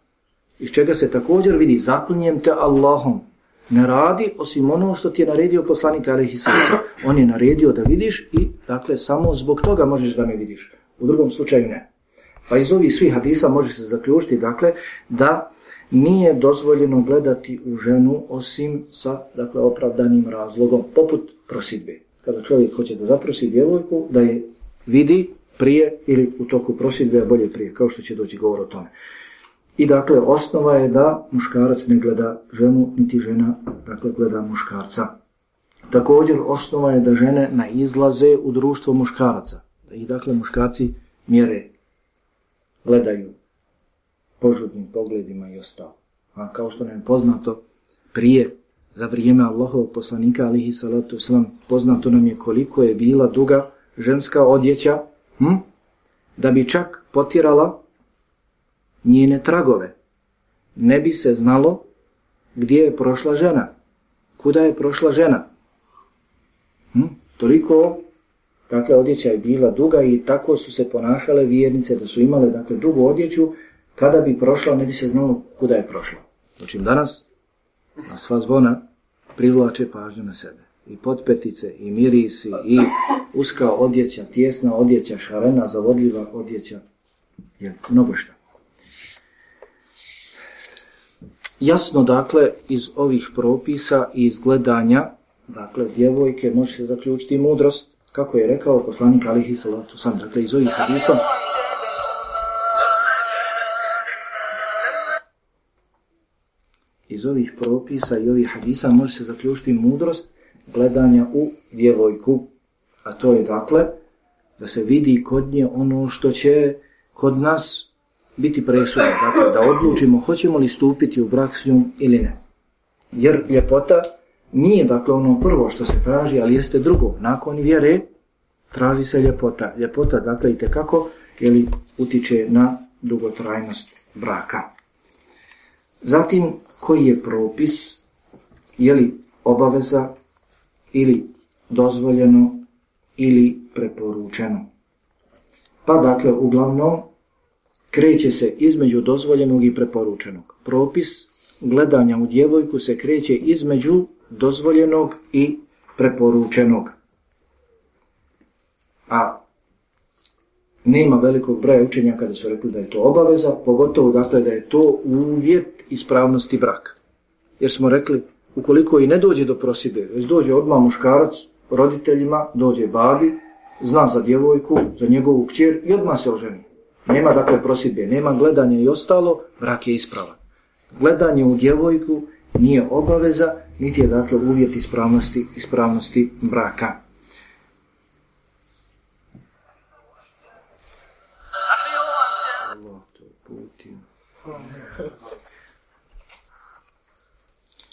Iz čega se također vidi, zaklinjem te Allahom. Ne radi osim ono što ti je naredio poslanik, alihi. On je naredio da vidiš i, dakle, samo zbog toga možeš da me vidiš. U drugom slučaju ne. Pa iz ovih svih hadisa može se zaključiti, dakle, da nije dozvoljeno gledati u ženu osim sa dakle, opravdanim razlogom, poput prosidbe. Kada čovjek hoće da zaprosi djevojku, da je vidi prije ili u toku prosidbe, a bolje prije, kao što će doći govor o tome. I dakle, osnova je da muškarac ne gleda ženu, niti žena dakle, gleda muškarca. Također, osnova je da žene ne izlaze u društvo muškaraca. Da ih, dakle, muškarci mjere, gledaju, požudnim pogledima i ostalo. A kao što nam je poznato prije, za vrijeme Allahovog poslanika, alihi salatu wasalam, poznato nam je koliko je bila duga ženska odjeća, hm? da bi čak potirala njene tragove. Ne bi se znalo gdje je prošla žena, kuda je prošla žena. Hm? Toliko Dakle, odjeća je bila duga i tako su se ponašale vjernice da su imale dakle, dugu odjeću kada bi prošla, ne bi se znalo kuda je prošla. Znači danas na sva zvona privlače pažnju na sebe. I potpetice, i mirisi, i uska odjeća, tjesna odjeća, šarena, zavodljiva odjeća, je mnogo šta. Jasno, dakle, iz ovih propisa i izgledanja, dakle, djevojke može se zaključiti mudrost, kako je rekao poslanik Alihi Salatu Sam, dakle, iz ovih hadisa, iz ovih propisa i ovih hadisa može se zaključiti mudrost gledanja u djevojku. A to je dakle da se vidi kod nje ono što će kod nas biti presudno, dakle da odlučimo hoćemo li stupiti u brak s njom ili ne. Jer ljepota nije dakle ono prvo što se traži, ali jeste drugo. Nakon vjere traži se ljepota. Ljepota dakle i tekako ili utiče na dugotrajnost braka. Zatim, koji je propis, je li obaveza ili dozvoljeno ili preporučeno. Pa dakle, uglavnom, kreće se između dozvoljenog i preporučenog. Propis gledanja u djevojku se kreće između dozvoljenog i preporučenog. A nema velikog broja učenja kada su rekli da je to obaveza, pogotovo dakle da je to uvjet ispravnosti braka. Jer smo rekli, ukoliko i ne dođe do prosibe, već dođe odmah muškarac roditeljima, dođe babi, zna za djevojku, za njegovu kćer i odmah se oženi. Nema dakle prosjedbe, nema gledanja i ostalo, brak je ispravan. Gledanje u djevojku nije obaveza, niti je dakle uvjet ispravnosti, ispravnosti braka.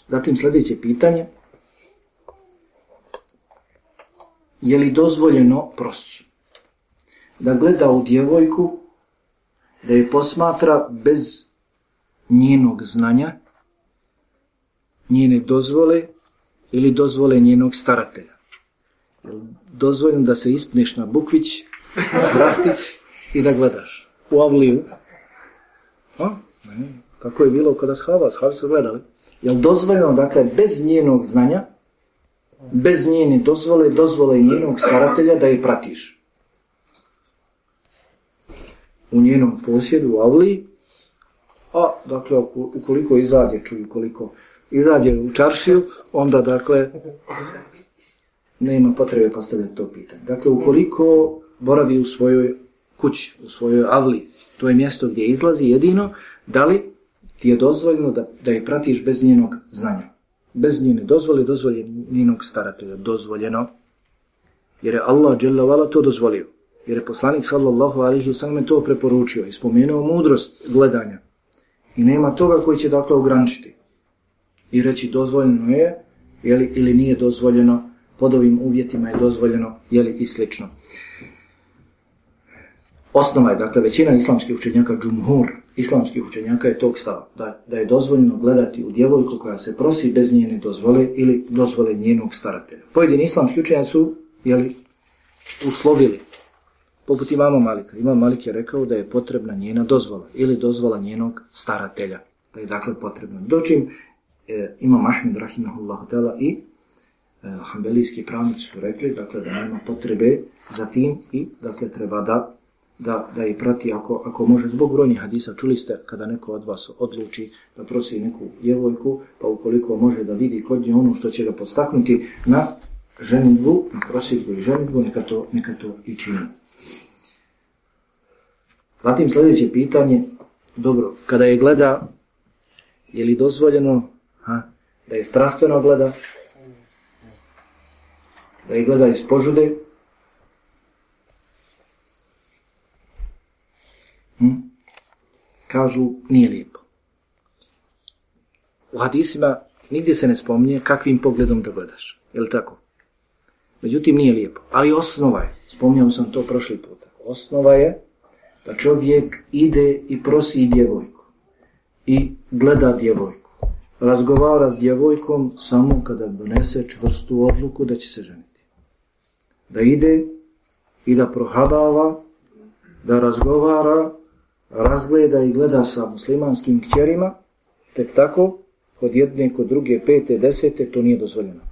Zatim sljedeće pitanje. Je li dozvoljeno prosti? Da gleda u djevojku, da je posmatra bez njenog znanja, njene dozvole ili dozvole njenog staratelja. Dozvoljeno da se ispneš na bukvić, rastić i da gledaš. U avliju. A? Kako je bilo kada shava, shava su gledali. Jel dozvoljeno, dakle, bez njenog znanja, bez njene dozvole, dozvole njenog staratelja da je pratiš. U njenom posjedu, u avliji, a, dakle, ukoliko izađe, čuju koliko izađe u čaršiju, onda, dakle, nema potrebe postavljati to pitanje. Dakle, ukoliko boravi u svojoj kući, u svojoj avli, to je mjesto gdje izlazi jedino, da li ti je dozvoljeno da, da je pratiš bez njenog znanja. Bez njene dozvole, dozvolje njenog staratelja. Dozvoljeno. Jer je Allah to dozvolio. Jer je poslanik sallallahu alaihi wasallam to preporučio i spomenuo mudrost gledanja. I nema toga koji će dakle ograničiti. I reći dozvoljeno je jeli, ili nije dozvoljeno, pod ovim uvjetima je dozvoljeno jeli, i slično. Osnova je, dakle, većina islamskih učenjaka, džumhur islamskih učenjaka je tog stava, da, da je dozvoljeno gledati u djevojku koja se prosi bez njene dozvole ili dozvole njenog staratelja. Pojedini islamski učenjaci su, jeli, uslovili poput imama Malika. Imam Malik je rekao da je potrebna njena dozvola ili dozvola njenog staratelja. Da je dakle potrebno. Dočim e, imam Ahmed rahimahullahu ta'ala i e, hambelijski pravnici su rekli dakle, da nema potrebe za tim i dakle treba da, da, da i prati ako, ako može zbog brojnih hadisa. Čuli ste kada neko od vas odluči da prosi neku djevojku, pa ukoliko može da vidi kod nje ono što će ga postaknuti na ženitbu, na prosidbu i ženitbu, neka to, neka to i čini. Zatim sljedeće pitanje, dobro, kada je gleda, je li dozvoljeno ha, da je strastveno gleda, da je gleda iz požude, hm? kažu nije lijepo. U hadisima nigdje se ne spominje kakvim pogledom da gledaš, je li tako? Međutim, nije lijepo. Ali osnova je, spominjao sam to prošli puta, osnova je da čovjek ide i prosi djevojku i gleda djevojku. Razgovara s djevojkom samo kada donese čvrstu odluku da će se ženiti. Da ide i da prohabava, da razgovara, razgleda i gleda sa muslimanskim kćerima, tek tako, kod jedne, kod druge, pete, desete, to nije dozvoljeno.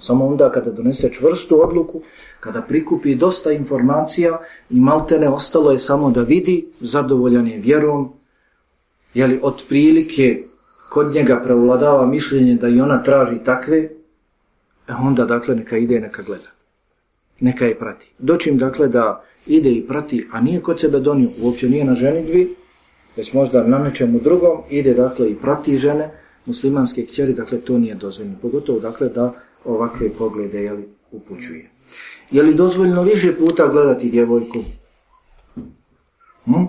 Samo onda kada donese čvrstu odluku, kada prikupi dosta informacija i maltene ostalo je samo da vidi, zadovoljan je vjerom, jeli od prilike kod njega prevladava mišljenje da i ona traži takve, e onda dakle neka ide i neka gleda. Neka je prati. Doćim dakle da ide i prati, a nije kod sebe donio, uopće nije na ženitvi, već možda na nečemu drugom, ide dakle i prati žene, muslimanske kćeri, dakle to nije dozvoljeno. Pogotovo dakle da ovakve poglede jeli, upućuje. Je li dozvoljno više puta gledati djevojku? Hm?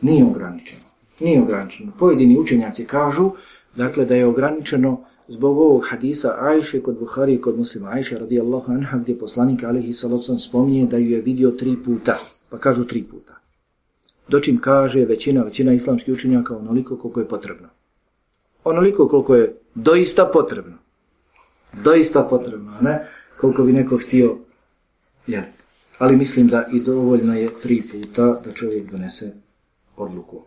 Nije ograničeno. Nije ograničeno. Pojedini učenjaci kažu dakle, da je ograničeno zbog ovog hadisa Ajše kod Buhari i kod muslima Ajše radijallahu anha gdje poslanik alihi salocam spominje da ju je vidio tri puta. Pa kažu tri puta. Dočim kaže većina, većina islamskih učenjaka onoliko koliko je potrebno. Onoliko koliko je doista potrebno. Doista potrebno, ne? Koliko bi neko htio je. Ali mislim da i dovoljno je tri puta da čovjek donese odluku.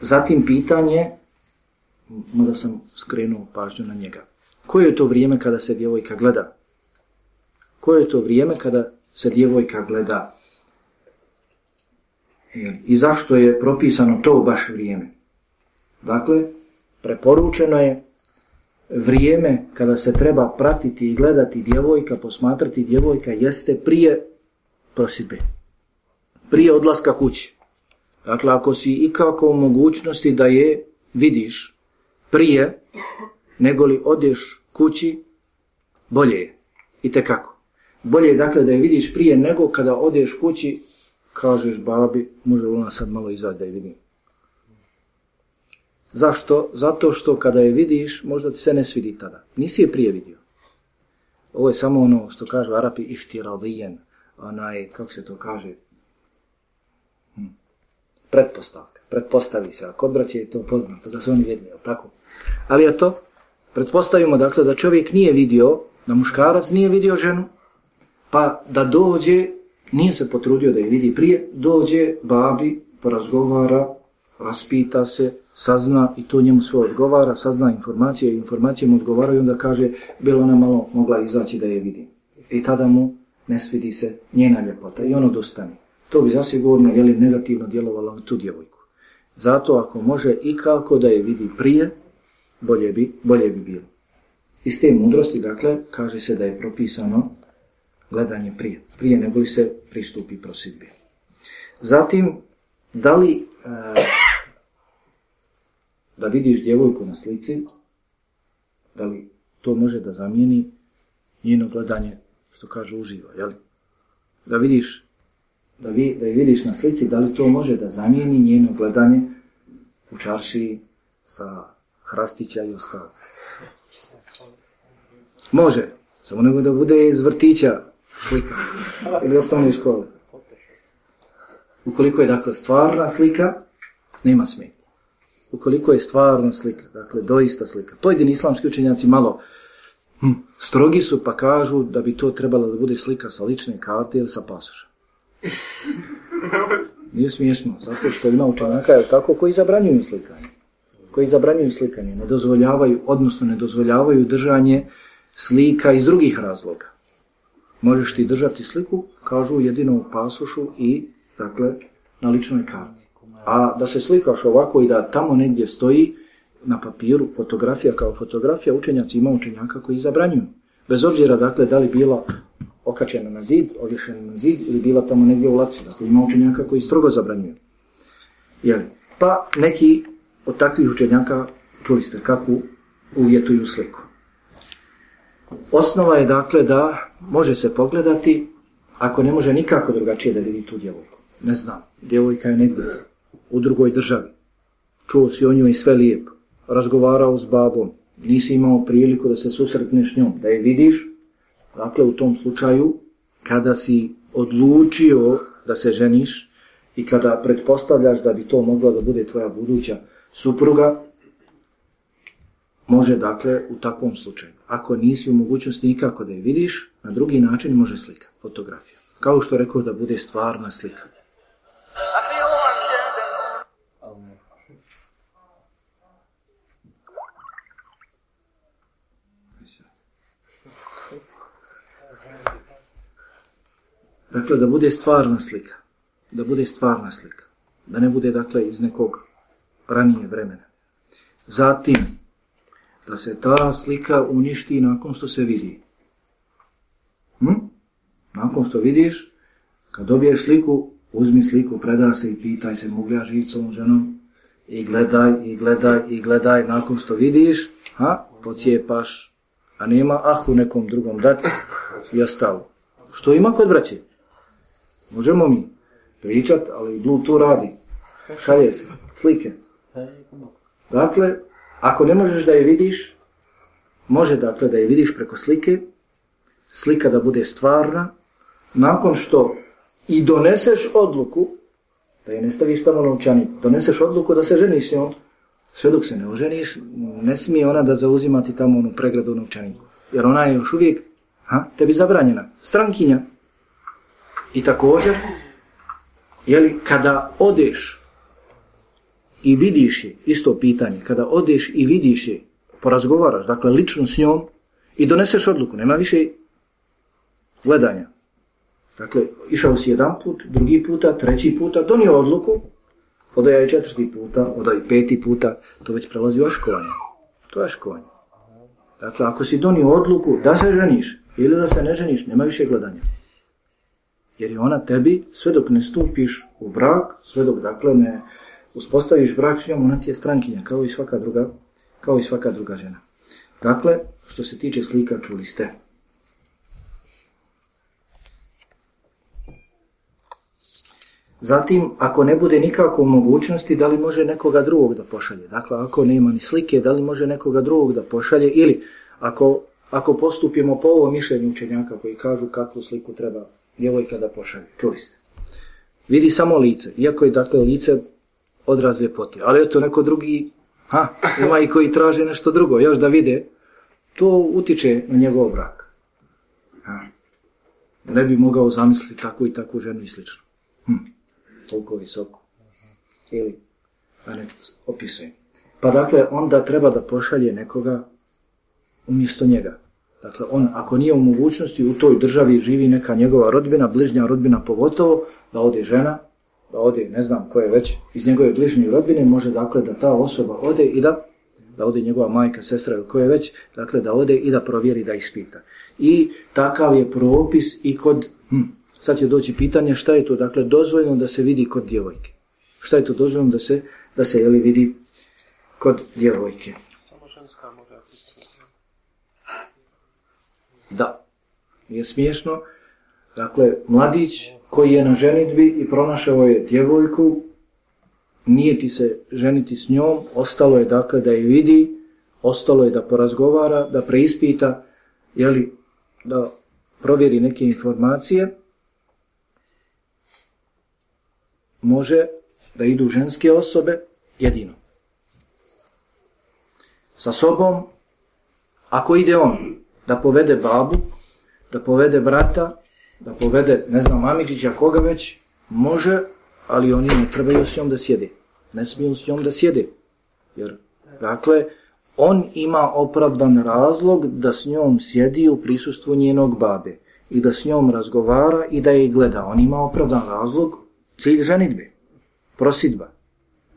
Zatim pitanje, mada sam skrenuo pažnju na njega. Koje je to vrijeme kada se djevojka gleda? Koje je to vrijeme kada se djevojka gleda? I zašto je propisano to baš vrijeme? Dakle, preporučeno je vrijeme kada se treba pratiti i gledati djevojka, posmatrati djevojka, jeste prije prosibe. Prije odlaska kući. Dakle, ako si ikako u mogućnosti da je vidiš prije nego li odeš kući, bolje je. I kako. Bolje je dakle da je vidiš prije nego kada odeš kući, kažeš babi, može li ona sad malo izaći da je vidim. Zašto? Zato što kada je vidiš, možda ti se ne svidi tada. Nisi je prije vidio. Ovo je samo ono što kažu Arapi iftiradijen, onaj, kako se to kaže, hm. pretpostavka. Pretpostavi se, a kod braće je to poznato, da su oni vidni, tako? Ali je to, pretpostavimo dakle da čovjek nije vidio, da muškarac nije vidio ženu, pa da dođe, nije se potrudio da je vidi prije, dođe babi, porazgovara, raspita se, sazna i to njemu sve odgovara, sazna informacije i informacije mu odgovaraju onda kaže bilo ona malo mogla izaći da je vidi. I tada mu ne svidi se njena ljepota i ono dostane. To bi zasigurno jeli, negativno djelovalo na tu djevojku. Zato ako može i kako da je vidi prije, bolje bi, bolje bi bilo. Iz te mudrosti, dakle, kaže se da je propisano gledanje prije, prije nego li se pristupi prosidbi. Zatim, da li e, da vidiš djevojku na slici, da li to može da zamijeni njeno gledanje, što kaže uživo, jel? Da vidiš, da, vi, da je vidiš na slici, da li to može da zamijeni njeno gledanje u čarši sa hrastića i ostalo. Može, samo nego da bude iz vrtića slika ili osnovne škole. Ukoliko je dakle stvarna slika, nema smetnje ukoliko je stvarna slika, dakle doista slika. Pojedini islamski učenjaci malo hm, strogi su pa kažu da bi to trebalo da bude slika sa lične karte ili sa pasoša. Nije smiješno, zato što ima učenjaka tako koji zabranjuju slikanje. Koji zabranjuju slikanje, ne dozvoljavaju, odnosno ne dozvoljavaju držanje slika iz drugih razloga. Možeš ti držati sliku, kažu jedino u pasošu i, dakle, na ličnoj karti. A da se slikaš ovako i da tamo negdje stoji na papiru fotografija kao fotografija, učenjaci ima učenjaka koji zabranjuju. Bez obzira dakle da li bila okačena na zid, ovješena na zid ili bila tamo negdje u laci. Dakle ima učenjaka koji strogo zabranjuju. Jeli? Pa neki od takvih učenjaka čuli ste kako uvjetuju sliku. Osnova je dakle da može se pogledati ako ne može nikako drugačije da vidi tu djevojku. Ne znam, djevojka je negdje u drugoj državi. Čuo si o njoj sve lijepo. Razgovarao s babom. Nisi imao priliku da se susretneš njom, da je vidiš. Dakle, u tom slučaju, kada si odlučio da se ženiš i kada pretpostavljaš da bi to mogla da bude tvoja buduća supruga, može dakle u takvom slučaju. Ako nisi u mogućnosti nikako da je vidiš, na drugi način može slika, fotografija. Kao što rekao da bude stvarna slika. Dakle, da bude stvarna slika. Da bude stvarna slika. Da ne bude, dakle, iz nekog ranije vremena. Zatim, da se ta slika uništi nakon što se vidi. Hm? Nakon što vidiš, kad dobiješ sliku, uzmi sliku, preda se i pitaj se mogu ja s ovom ženom i gledaj, i gledaj, i gledaj, nakon što vidiš, ha, pocijepaš, a nema ahu nekom drugom dati i ostalo. Što ima kod braće? Možemo mi pričat, ali Blue to radi. Šalje se, slike. Dakle, ako ne možeš da je vidiš, može dakle da je vidiš preko slike, slika da bude stvarna, nakon što i doneseš odluku, da je ne staviš tamo novčanik, doneseš odluku da se ženiš njom, sve dok se ne oženiš, ne smije ona da zauzimati tamo onu pregradu novčaniku. Jer ona je još uvijek ha, tebi zabranjena, strankinja. I također, jeli, kada odeš i vidiš je, isto pitanje, kada odeš i vidiš je, porazgovaraš, dakle lično s njom i doneseš odluku, nema više gledanja. Dakle, išao si jedan put, drugi puta, treći puta, donio odluku, odaj četvrti puta, odaj peti puta, to već prelazi u školanje. To je školanje. Dakle, ako si donio odluku da se ženiš ili da se ne ženiš, nema više gledanja. Jer je ona tebi, sve dok ne stupiš u brak, sve dok dakle ne uspostaviš brak s njom, ona ti je strankinja, kao i svaka druga, kao i svaka druga žena. Dakle, što se tiče slika, čuli ste. Zatim, ako ne bude nikako mogućnosti, da li može nekoga drugog da pošalje? Dakle, ako nema ni slike, da li može nekoga drugog da pošalje? Ili, ako, ako postupimo po ovom mišljenju učenjaka koji kažu kakvu sliku treba djevojka da pošalje. Čuli ste. Vidi samo lice, iako je dakle lice odraz ljepoti. Ali eto neko drugi, ha, ima i koji traže nešto drugo, još da vide, to utiče na njegov brak. Ha. Ne bi mogao zamisliti takvu i takvu ženu i slično. Hm toliko visoko. Ili, da ne opisujem. Pa dakle, onda treba da pošalje nekoga umjesto njega. Dakle, on ako nije u mogućnosti u toj državi živi neka njegova rodbina, bližnja rodbina pogotovo, da ode žena, da ode ne znam koje već iz njegove bližnje rodbine, može dakle da ta osoba ode i da da ode njegova majka, sestra ili koje već, dakle da ode i da provjeri, da ispita. I takav je propis i kod hm, Sad će doći pitanje šta je to, dakle, dozvoljeno da se vidi kod djevojke. Šta je to dozvoljeno da se, da se jeli, vidi kod djevojke? Samo ženska može Da. Nije smiješno. Dakle, mladić koji je na ženitbi i pronašao je djevojku, nije ti se ženiti s njom, ostalo je dakle da je vidi, ostalo je da porazgovara, da preispita, jeli, da provjeri neke informacije, može da idu ženske osobe jedino. Sa sobom, ako ide on da povede babu, da povede brata, da povede, ne znam, Mamičića, koga već, može, ali oni ne trebaju s njom da sjede. Ne smiju s njom da sjede. Jer, dakle, on ima opravdan razlog da s njom sjedi u prisustvu njenog babe i da s njom razgovara i da je gleda. On ima opravdan razlog Cilj ženitbe, prosidba,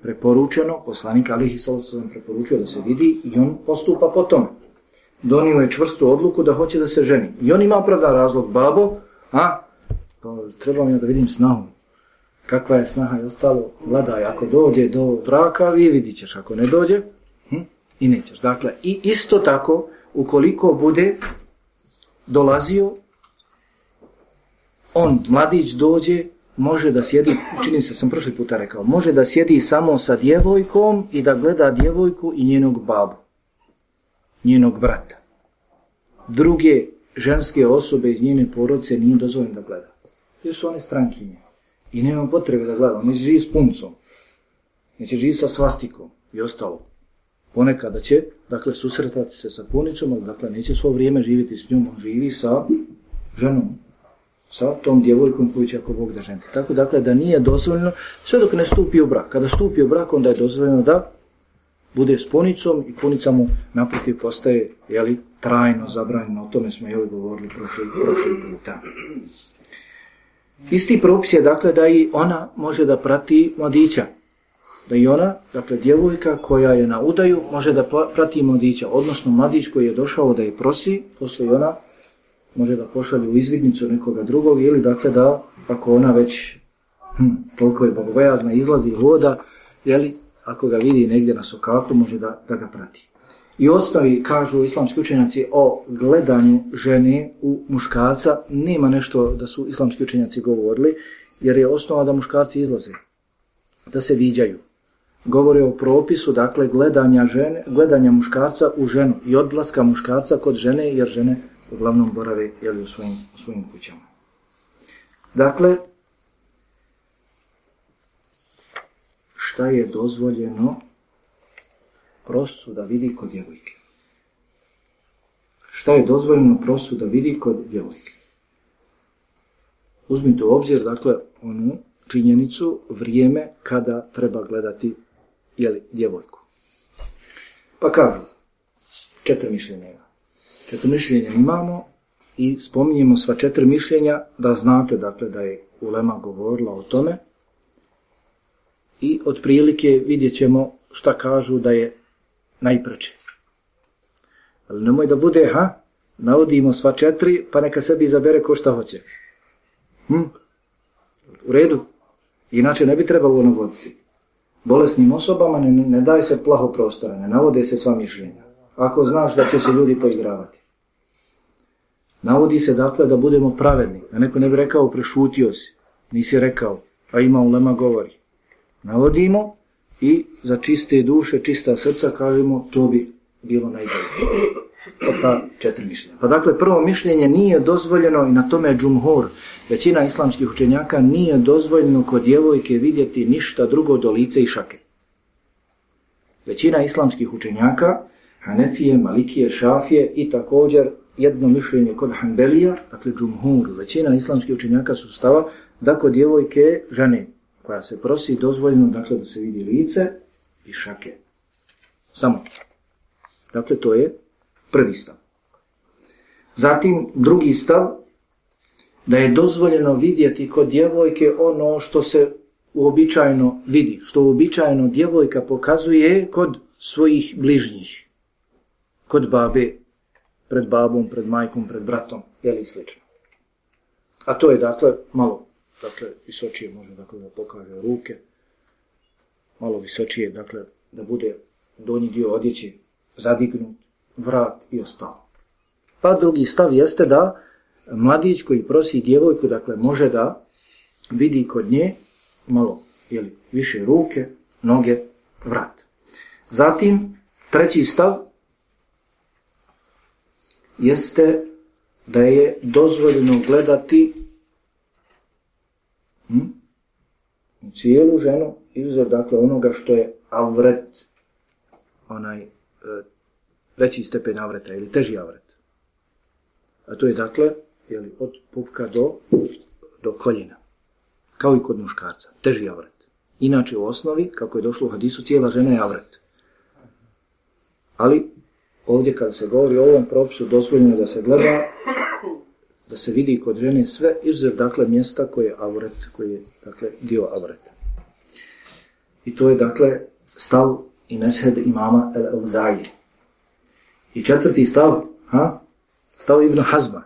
preporučeno, poslanik Alihi sam preporučio da se vidi i on postupa po tome. Donio je čvrstu odluku da hoće da se ženi. I on ima opravdan razlog, babo, a, pa, treba mi da vidim snahu. Kakva je snaha i ostalo, vladaj, ako dođe do braka, vi vidit ćeš, ako ne dođe, hm, i nećeš. Dakle, i isto tako, ukoliko bude dolazio, on, mladić, dođe može da sjedi, čini se sam prošli puta rekao, može da sjedi samo sa djevojkom i da gleda djevojku i njenog babu, njenog brata. Druge ženske osobe iz njene porodice nije dozvoljeno da gleda. Jer su one strankinje. I nema potrebe da gleda. On živi s puncom. Neće živi sa svastikom i ostalo. Ponekada će, dakle, susretati se sa punicom, ali dakle, neće svo vrijeme živjeti s njom, on živi sa ženom sa tom djevojkom koju će ako Bog da ženiti. Tako dakle da nije dozvoljeno sve dok ne stupi u brak. Kada stupi u brak onda je dozvoljeno da bude s punicom i punica mu naprotiv postaje jeli, trajno zabranjeno. O tome smo jeli govorili prošli, prošli puta. Isti propis je dakle da i ona može da prati mladića. Da i ona, dakle djevojka koja je na udaju, može da prati mladića, odnosno mladić koji je došao da je prosi, posle i ona može da pošalje u izvidnicu nekoga drugog ili dakle da ako ona već hm, toliko je bogobojazna izlazi i hoda, jeli, ako ga vidi negdje na sokaku može da, da ga prati. I osnovi, kažu islamski učenjaci, o gledanju žene u muškarca, nema nešto da su islamski učenjaci govorili, jer je osnova da muškarci izlaze, da se viđaju. Govore o propisu, dakle, gledanja, žene, gledanja muškarca u ženu i odlaska muškarca kod žene, jer žene uglavnom borave jeli, u, svojim, u svojim kućama. Dakle, šta je dozvoljeno prosu da vidi kod djevojke? Šta je dozvoljeno prosu da vidi kod djevojke? Uzmite u obzir, dakle, onu činjenicu, vrijeme kada treba gledati jeli, djevojku. Pa kažu, četiri mišljenja ima. Četiri mišljenja imamo i spominjemo sva četiri mišljenja da znate, dakle, da je Ulema govorila o tome i otprilike vidjet ćemo šta kažu da je najpreče. Ali nemoj da bude, ha, navodimo sva četiri, pa neka sebi izabere ko šta hoće. Hm? U redu. Inače ne bi trebalo navoditi. Bolesnim osobama ne, ne daje se plaho prostora, ne navode se sva mišljenja. Ako znaš da će se ljudi poigravati. Navodi se dakle da budemo pravedni. A neko ne bi rekao prešutio si. Nisi rekao, a ima ulema govori. Navodimo i za čiste duše, čista srca kažemo to bi bilo najbolje. Od ta četiri mišljenja. Pa dakle, prvo mišljenje nije dozvoljeno i na tome je džumhur. Većina islamskih učenjaka nije dozvoljeno kod djevojke vidjeti ništa drugo do lice i šake. Većina islamskih učenjaka, Hanefije, Malikije, Šafije i također jedno mišljenje kod Hanbelija, dakle džumhur, većina islamskih učenjaka su stava da kod djevojke žene koja se prosi dozvoljeno dakle da se vidi lice i šake. Samo. Dakle, to je prvi stav. Zatim, drugi stav, da je dozvoljeno vidjeti kod djevojke ono što se uobičajeno vidi, što uobičajeno djevojka pokazuje kod svojih bližnjih, kod babe, pred babom, pred majkom, pred bratom, ili slično. A to je dakle malo, dakle visočije može dakle da pokaže ruke, malo visočije, dakle da bude donji dio odjeći zadignut, vrat i ostalo. Pa drugi stav jeste da mladić koji prosi djevojku, dakle može da vidi kod nje malo jeli, više ruke, noge, vrat. Zatim, treći stav jeste da je dozvoljeno gledati hm, cijelu ženu izuzev dakle onoga što je avret, onaj e, veći stepen avreta ili teži avret. A to je dakle jeli, od pupka do, do koljena. Kao i kod muškarca. Teži avret. Inače u osnovi, kako je došlo u hadisu, cijela žena je avret. Ali ovdje kada se govori o ovom propisu dozvoljeno da se gleda, da se vidi kod žene sve, izuzev dakle mjesta koje je avret, koji je dakle dio avreta. I to je dakle stav i mesheb imama El-Elzaji. I četvrti stav, ha? stav Ibn Hazma.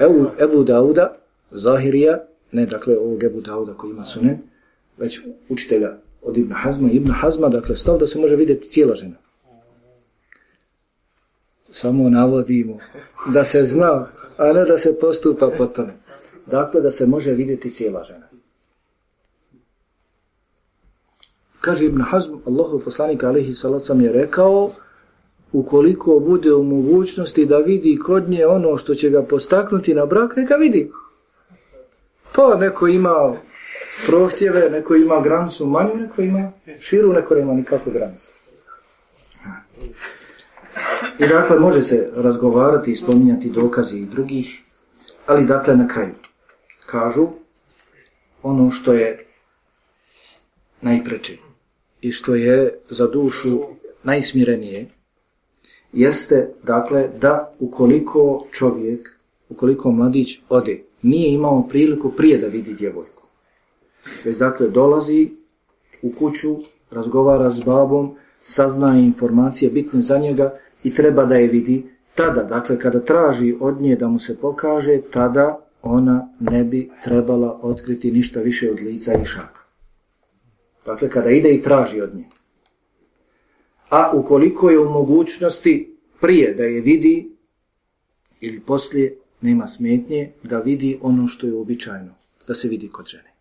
Ebu, Ebu Dauda, Zahirija, ne dakle ovog Ebu Dauda koji ima sunen, već učitelja od Ibn Hazma. Ibn Hazma, dakle, stav da se može vidjeti cijela žena samo navodimo, da se zna, a ne da se postupa po tome. Dakle, da se može vidjeti cijela žena. Kaže Ibn Hazm, Allahov poslanik alihi salacom je rekao, ukoliko bude u mogućnosti da vidi kod nje ono što će ga postaknuti na brak, neka vidi. Pa neko ima prohtjeve, neko ima grancu manju, neko ima širu, neko nema nikakvu grancu. I dakle, može se razgovarati i spominjati dokazi i drugih, ali dakle na kraju kažu ono što je najpreče i što je za dušu najsmirenije, jeste dakle da ukoliko čovjek, ukoliko mladić ode, nije imao priliku prije da vidi djevojku. Već dakle dolazi u kuću, razgovara s babom, saznaje informacije bitne za njega i treba da je vidi, tada, dakle, kada traži od nje da mu se pokaže, tada ona ne bi trebala otkriti ništa više od lica i šaka. Dakle, kada ide i traži od nje. a ukoliko je u mogućnosti prije da je vidi ili poslije nema smetnje da vidi ono što je uobičajeno, da se vidi kod žene.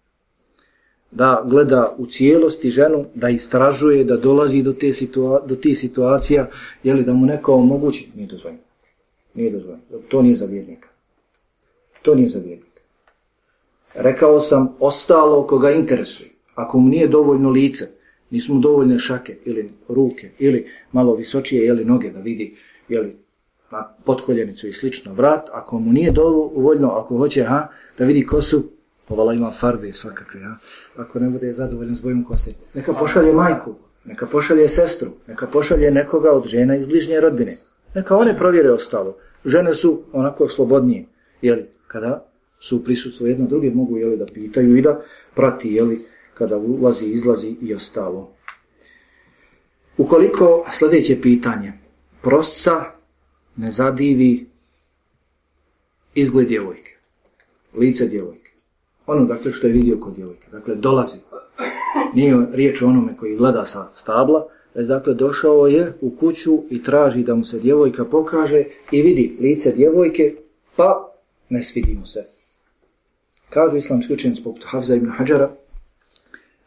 Da gleda u cijelosti ženu, da istražuje, da dolazi do te, situa do te situacija, jeli da mu neko omogući, nije dozvoljeno. Nije dozvoljeno. To nije za vjernika. To nije za vjernika. Rekao sam, ostalo koga interesuje. Ako mu nije dovoljno lice, nisu mu dovoljne šake ili ruke ili malo visočije jeli noge da vidi jeli na potkoljenicu i slično vrat, ako mu nije dovoljno, ako hoće ha, da vidi kosu, ovala ima farbe svakakve, ha? ako ne bude zadovoljan s bojom kose, neka pošalje majku, neka pošalje sestru, neka pošalje nekoga od žena iz bližnje rodbine, neka one provjere ostalo. Žene su onako slobodnije, jeli, kada su prisutstvo jedno druge, mogu jeli, da pitaju i da prati, jeli, kada ulazi, izlazi i ostalo. Ukoliko sljedeće pitanje, prosca ne zadivi izgled djevojke, lice djevojke. Ono dakle što je vidio kod djevojke. Dakle, dolazi. Nije riječ o onome koji gleda sa stabla, već dakle došao je u kuću i traži da mu se djevojka pokaže i vidi lice djevojke, pa ne svidi mu se. Kažu islamski učenci poput Hafza ibn Hajara,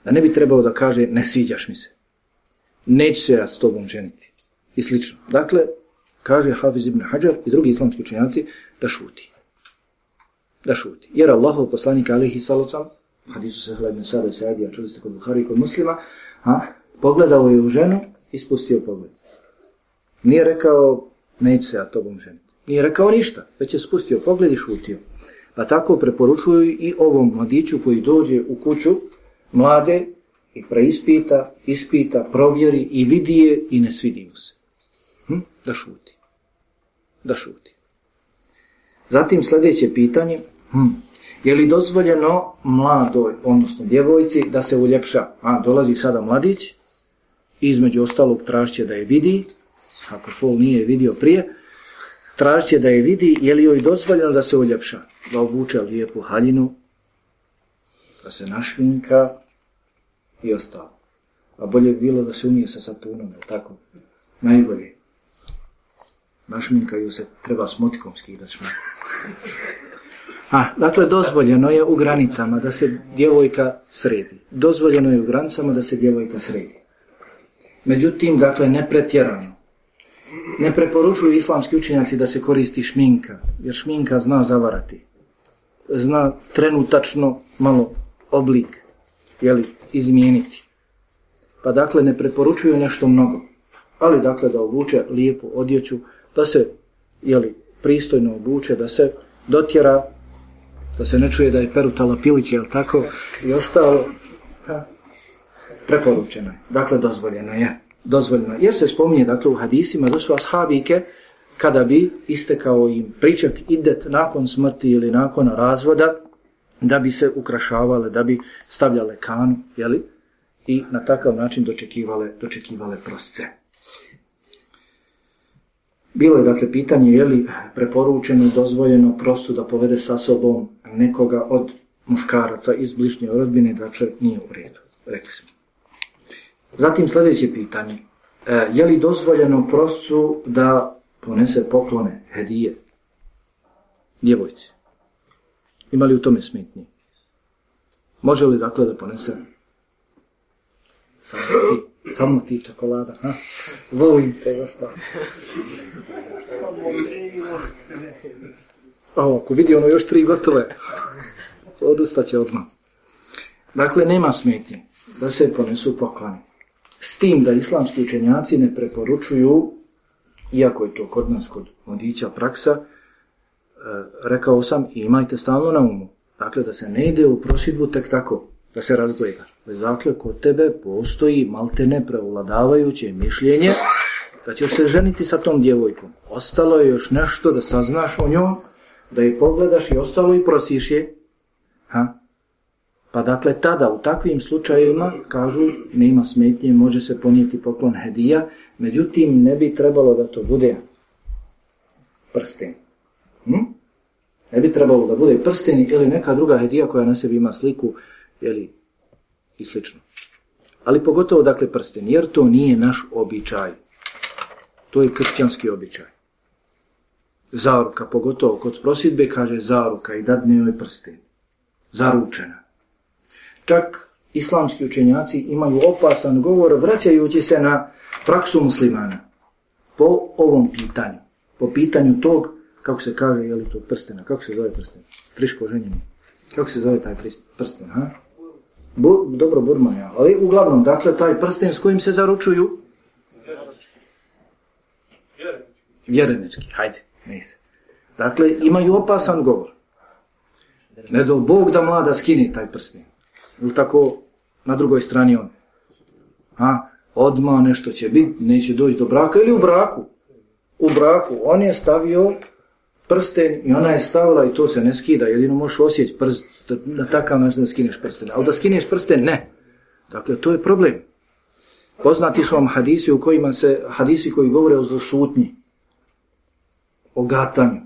da ne bi trebao da kaže ne sviđaš mi se. Neću se ja s tobom ženiti. I slično. Dakle, kaže Hafiz ibn Hajar i drugi islamski učenjaci da šuti. Da šuti. Jer Allahov poslanik alihi salocam, hadisu se hladne sada se adija, čuli ste kod Buhari i kod muslima, a, pogledao je u ženu i spustio pogled. Nije rekao, neću se ja tobom ženiti. Nije rekao ništa, već je spustio pogled i šutio. Pa tako preporučuju i ovom mladiću koji dođe u kuću mlade i preispita, ispita, provjeri i vidi je i ne svidi mu se. Hm? Da šuti. Da šuti. Zatim sljedeće pitanje, hm, je li dozvoljeno mladoj, odnosno djevojci, da se uljepša? A, dolazi sada mladić, između ostalog trašće da je vidi, ako fol nije vidio prije, tražće da je vidi, je li joj dozvoljeno da se uljepša? Da obuče lijepu haljinu, da se našminka i ostalo. A bolje bi bilo da se umije sa sapunom, tako? Najbolje. Našminkaju se, treba s skidati šminku. A, dakle, dozvoljeno je u granicama da se djevojka sredi. Dozvoljeno je u granicama da se djevojka sredi. Međutim, dakle, ne pretjerano. Ne preporučuju islamski učenjaci da se koristi šminka, jer šminka zna zavarati. Zna trenutačno malo oblik jeli, izmijeniti. Pa dakle ne preporučuju nešto mnogo. Ali dakle da obuče lijepu odjeću, da se jeli, pristojno obuče, da se dotjera, da se ne čuje da je perutala pilić, jel tako, i ostalo, preporučeno je. Dakle, dozvoljeno je. Dozvoljeno je. Jer se spominje, dakle, u hadisima da su ashabike, kada bi istekao im pričak idet nakon smrti ili nakon razvoda, da bi se ukrašavale, da bi stavljale kanu, jeli? I na takav način dočekivale, dočekivale prosce. Bilo je dakle pitanje je li preporučeno dozvoljeno prostu da povede sa sobom nekoga od muškaraca iz bližnje rodbine, dakle nije u redu, rekli smo. Zatim sljedeće pitanje, e, je li dozvoljeno proscu da ponese poklone, hedije, djevojci? Ima li u tome smetnje? Može li dakle da ponese samo ti, samo ti čokolada? Ha? Volim te ostalo. Ovo, ako vidi ono još tri gotove, odustaće odmah. Dakle, nema smetnje da se ponesu poklani. S tim da islamski učenjaci ne preporučuju, iako je to kod nas, kod mladića praksa, E, rekao sam imajte stalno na umu. Dakle, da se ne ide u prosjedbu tek tako, da se razgleda. Dakle, kod tebe postoji malte neprevladavajuće mišljenje da ćeš se ženiti sa tom djevojkom. Ostalo je još nešto da saznaš o njom, da je pogledaš i ostalo i prosiš je. Ha? Pa dakle, tada u takvim slučajevima, kažu, nema smetnje, može se ponijeti poklon hedija, međutim, ne bi trebalo da to bude prsten. Hm? Ne bi trebalo da bude prsteni ili neka druga hedija koja na sebi ima sliku ili i slično. Ali pogotovo dakle prsten, jer to nije naš običaj. To je kršćanski običaj. Zaruka, pogotovo kod prosidbe kaže zaruka i dadne joj prsten. Zaručena. Čak islamski učenjaci imaju opasan govor vraćajući se na praksu muslimana po ovom pitanju. Po pitanju tog, kako se kaže, je li to prstena, kako se zove prsten? Friško ženjeni. Kako se zove taj prsten, ha? Bu, dobro, Burma, ja. Ali uglavnom, dakle, taj prsten s kojim se zaručuju? Vjerenički, hajde, nisi. Dakle, imaju opasan govor. Ne do Bog da mlada skini taj prsten. Ili tako na drugoj strani on. Ha? Odma nešto će biti, neće doći do braka ili u braku. U braku. On je stavio prsten i ona je stavila i to se ne skida, jedino možeš osjeći prst, na takav način da skineš prsten. Ali da skineš prsten, ne. Dakle, to je problem. Poznati su vam hadisi u kojima se, hadisi koji govore o zlosutnji, o gatanju,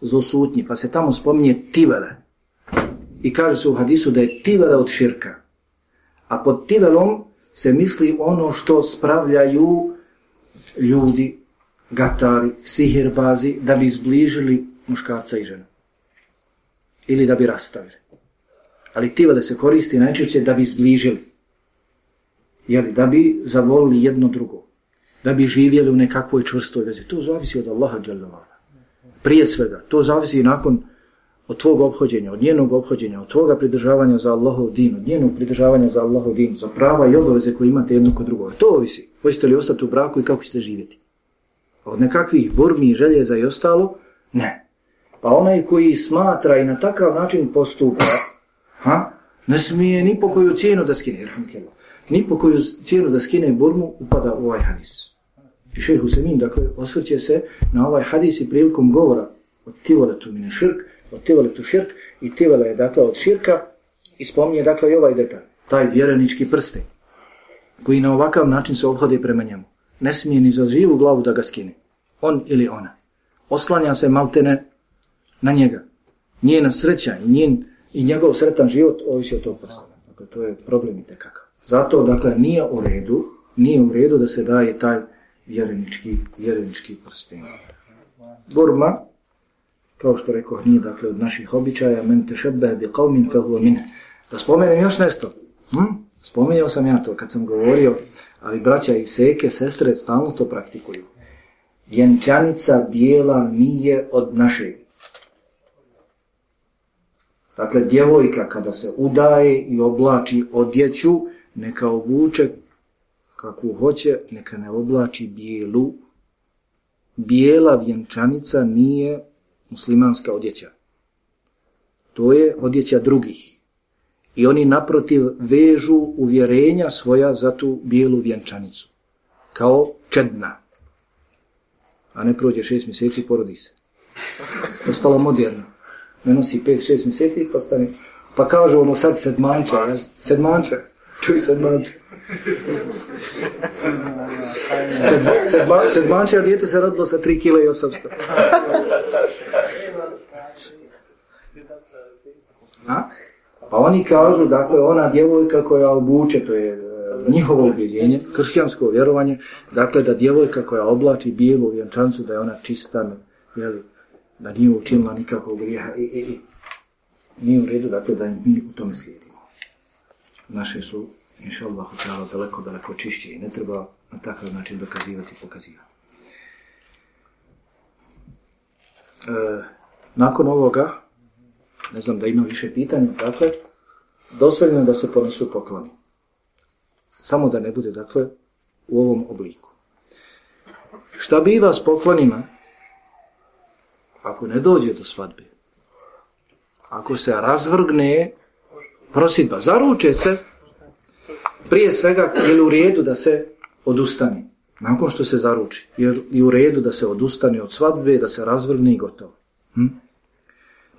zlosutnji, pa se tamo spominje tivele. I kaže se u hadisu da je tivele od širka. A pod tivelom se misli ono što spravljaju ljudi, gatari, sihirbazi, da bi zbližili muškarca i ženu. Ili da bi rastavili. Ali tivele se koristi najčešće da bi zbližili. Jeli, da bi zavolili jedno drugo. Da bi živjeli u nekakvoj čvrstoj vezi. To zavisi od Allaha dželjavala. Prije svega, to zavisi nakon od tvog obhođenja, od njenog obhođenja, od tvoga pridržavanja za Allahov din, od njenog pridržavanja za Allahov din, za prava i obaveze koje imate jedno kod drugog. To ovisi. Hoćete li ostati u braku i kako ćete živjeti. Od nekakvih burmi, željeza i ostalo, ne. Pa onaj koji smatra i na takav način postupa, ha, ne smije ni po koju cijenu da skine, ni po koju cijenu da skine burmu, upada u ovaj hadis. I šeht Husemin, dakle, osvrće se na ovaj hadis i prilikom govora od tivoletu mine širk, od tivoletu širk i tivole je, dakle, od širka i spominje, dakle, i ovaj detalj, taj vjerenički prsten, koji na ovakav način se obhode prema njemu. Ne smije ni za živu glavu da ga skine. On ili ona. Oslanja se maltene na njega. Njena sreća i, njen, i njegov sretan život ovisi od tog prstena. Dakle, to je problem i tekakav. Zato, dakle, nije u redu, nije u redu da se daje taj vjerenički, vjerenički prsten. Burma, kao što rekao, nije dakle od naših običaja, men te šebe bi qavmin. Da spomenem još nešto. Hm? Spomenuo sam ja to kad sam govorio, ali braća i seke, sestre, stalno to praktikuju. Vjenčanica bijela nije od našeg. Dakle, djevojka kada se udaje i oblači odjeću, neka obuče kakvu hoće, neka ne oblači bijelu. Bijela vjenčanica nije muslimanska odjeća. To je odjeća drugih. I oni naprotiv vežu uvjerenja svoja za tu bijelu vjenčanicu. Kao čedna. A ne prođe šest mjeseci i porodi se. Postalo moderno. Ne nosi pet, šest mjeseci i postane. Pa kažu ono sad sedmanča. Sedmanča. Čuj sedmanča. Sedma, sedmanče, a dijete se rodilo sa 3 kg i 800. A? Pa oni kažu, dakle, ona djevojka koja obuče, to je e, njihovo ubjeđenje, kršćansko vjerovanje, dakle, da djevojka koja oblači bijelu vjenčancu, da je ona čista, jeli, da nije učinila nikakvog grijeha i, i, i. Nije u redu, dakle, da mi u tome slijedimo. Naše su inša Allah, daleko, daleko čišće i ne treba na takav način dokazivati i pokazivati. E, nakon ovoga, ne znam da ima više pitanja, dakle, dosvoljeno da se ponesu pokloni. Samo da ne bude, dakle, u ovom obliku. Šta biva s poklonima ako ne dođe do svadbe? Ako se razvrgne prosidba, zaruče se, prije svega je u redu da se odustane nakon što se zaruči. Je u redu da se odustane od svadbe, da se razvrgne i gotovo. Hm?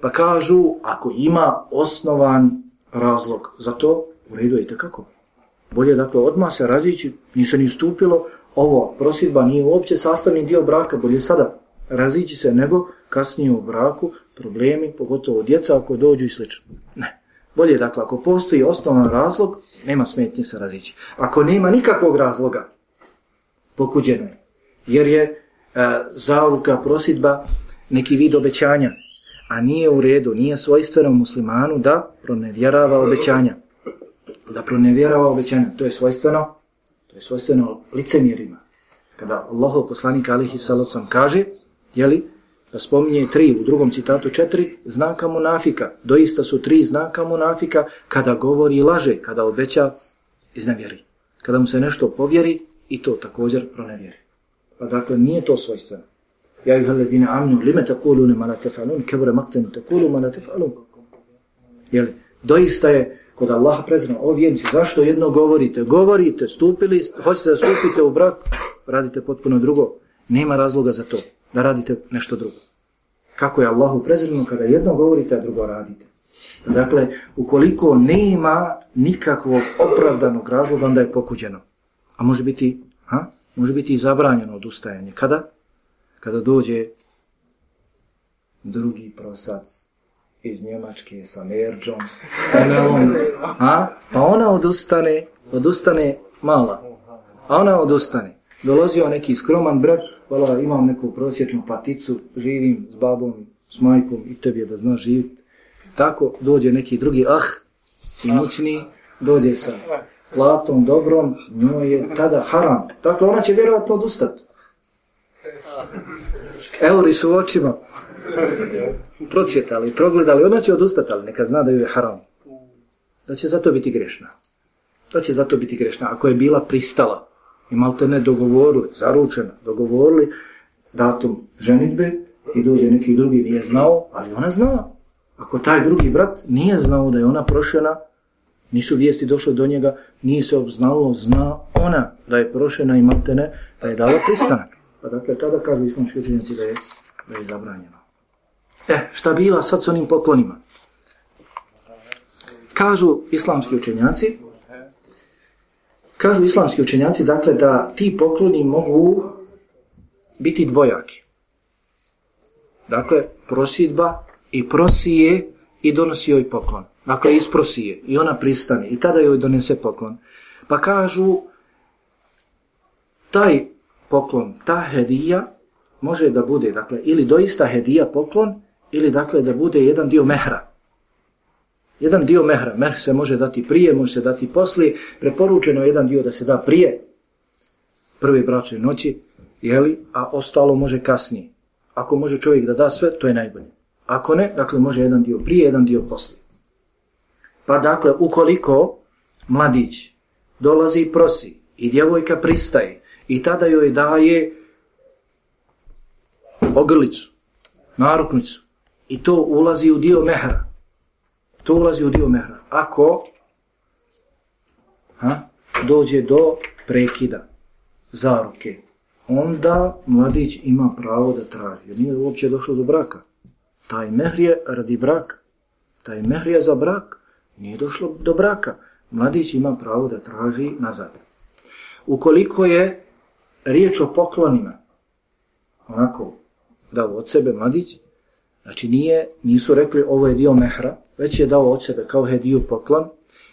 Pa kažu, ako ima osnovan razlog za to, u redu je kako. Bolje dakle odmah se razići, se ni stupilo, ovo prosidba nije uopće sastavni dio braka, bolje sada razići se nego kasnije u braku, problemi, pogotovo djeca ako dođu i slično. Ne. Bolje dakle, ako postoji osnovan razlog, nema smetnje se razići. Ako nema nikakvog razloga, pokuđeno je. Jer je e, prosidba, neki vid obećanja. A nije u redu, nije svojstveno muslimanu da pronevjerava obećanja. Da pronevjerava obećanja. To je svojstveno, to je svojstveno licemjerima. Kada Allahov poslanik alihi salocam kaže, jeli, da spominje tri, u drugom citatu četiri, znaka munafika. Doista su tri znaka munafika kada govori i laže, kada obeća iznevjeri. Kada mu se nešto povjeri i to također pronevjeri. Pa dakle, nije to svojstveno. Ja ih haledine amnu, lime takulune ma la tefalun, kebure maktenu takulu ma la tefalun. Jeli, doista je kod Allaha prezrano, o vjenci, zašto jedno govorite? Govorite, stupili, hoćete da stupite u brak, radite potpuno drugo. Nema razloga za to, da radite nešto drugo. Kako je Allahu prezrano kada jedno govorite, a drugo radite. Dakle, ukoliko nema nikakvog opravdanog razloga, onda je pokuđeno. A može biti, ha? može biti i zabranjeno odustajanje. Kada? Kada dođe drugi prosac iz Njemačke sa Merđom, ona on, a? pa ona odustane, odustane mala, a ona odustane. Dolazio neki skroman brat, hvala, imam neku prosječnu paticu, živim s babom, s majkom i tebi je da zna živjeti. Tako dođe neki drugi ah, imućni, dođe sa platom dobrom, njoj je tada haram. Dakle, ona će vjerovatno odustati. Euri su u očima. Procvjetali, progledali, ona će odustati, ali neka zna da ju je haram. Da će zato biti grešna. Da će zato biti grešna. Ako je bila pristala, i malo te ne dogovorili, zaručena, dogovorili datum ženitbe i dođe neki drugi nije znao, ali ona zna. Ako taj drugi brat nije znao da je ona prošena, nisu vijesti došle do njega, nije se obznalo, zna ona da je prošena i maltene, da je dala pristanak. Pa dakle, tada kažu islamski učenjaci da je, da je zabranjeno. E, šta biva sad s onim poklonima? Kažu islamski učenjaci, kažu islamski učenjaci, dakle, da ti pokloni mogu biti dvojaki. Dakle, prosidba i prosije i donosi joj poklon. Dakle, isprosije i ona pristane i tada joj donese poklon. Pa kažu, taj poklon, ta hedija može da bude, dakle, ili doista hedija poklon, ili dakle da bude jedan dio mehra. Jedan dio mehra, mehr se može dati prije, može se dati poslije, preporučeno je jedan dio da se da prije prve bračne noći, jeli, a ostalo može kasnije. Ako može čovjek da da sve, to je najbolje. Ako ne, dakle može jedan dio prije, jedan dio poslije. Pa dakle, ukoliko mladić dolazi i prosi i djevojka pristaje i tada joj daje ogrlicu, naruknicu i to ulazi u dio mehra. To ulazi u dio mehra. Ako ha, dođe do prekida zaruke, onda mladić ima pravo da traži. Jer nije uopće došlo do braka. Taj mehr je radi braka. Taj mehr je za brak. Nije došlo do braka. Mladić ima pravo da traži nazad. Ukoliko je riječ o poklonima, onako, dao od sebe mladić, znači nije, nisu rekli ovo je dio mehra, već je dao od sebe kao hediju poklon,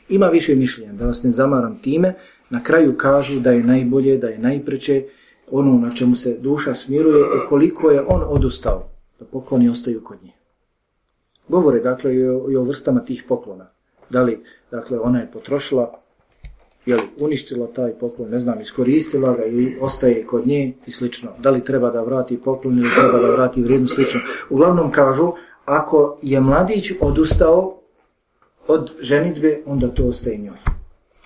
ima više mišljenja, da vas ne zamaram time, na kraju kažu da je najbolje, da je najpreće ono na čemu se duša smiruje, ukoliko je on odustao, da pokloni ostaju kod nje. Govore dakle i o, i o vrstama tih poklona. Da li, dakle, ona je potrošila, je uništila taj poklon, ne znam, iskoristila ga ili ostaje kod nje i slično. Da li treba da vrati poklon ili treba da vrati vrijednu slično. Uglavnom kažu, ako je mladić odustao od ženitbe, onda to ostaje njoj.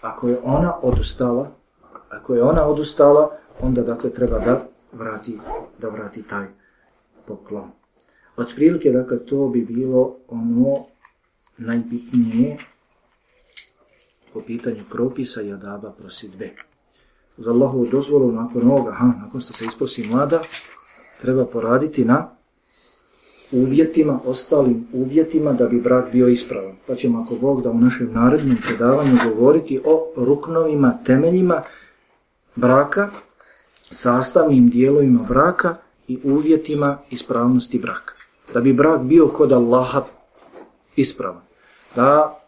Ako je ona odustala, ako je ona odustala, onda dakle treba da vrati, da vrati taj poklon. Otprilike, dakle, to bi bilo ono najbitnije po pitanju propisa i adaba prosidbe. Uz Allahovu dozvolu, nakon ovoga, ha, nakon što se isprosi mlada, treba poraditi na uvjetima, ostalim uvjetima da bi brak bio ispravan. Pa ćemo ako Bog da u našem narednom predavanju govoriti o ruknovima, temeljima braka, sastavnim dijelovima braka i uvjetima ispravnosti braka. Da bi brak bio kod Allaha ispravan. Da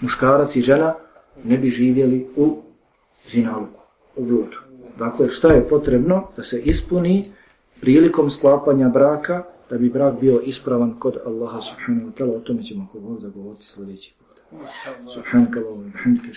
muškarac i žena ne bi živjeli u zinaluku, u bludu. Dakle, šta je potrebno da se ispuni prilikom sklapanja braka, da bi brak bio ispravan kod Allaha subhanahu wa ta'ala, o tome ćemo kod da govoriti sljedeći put. Subhanakallahu wa bihamdika,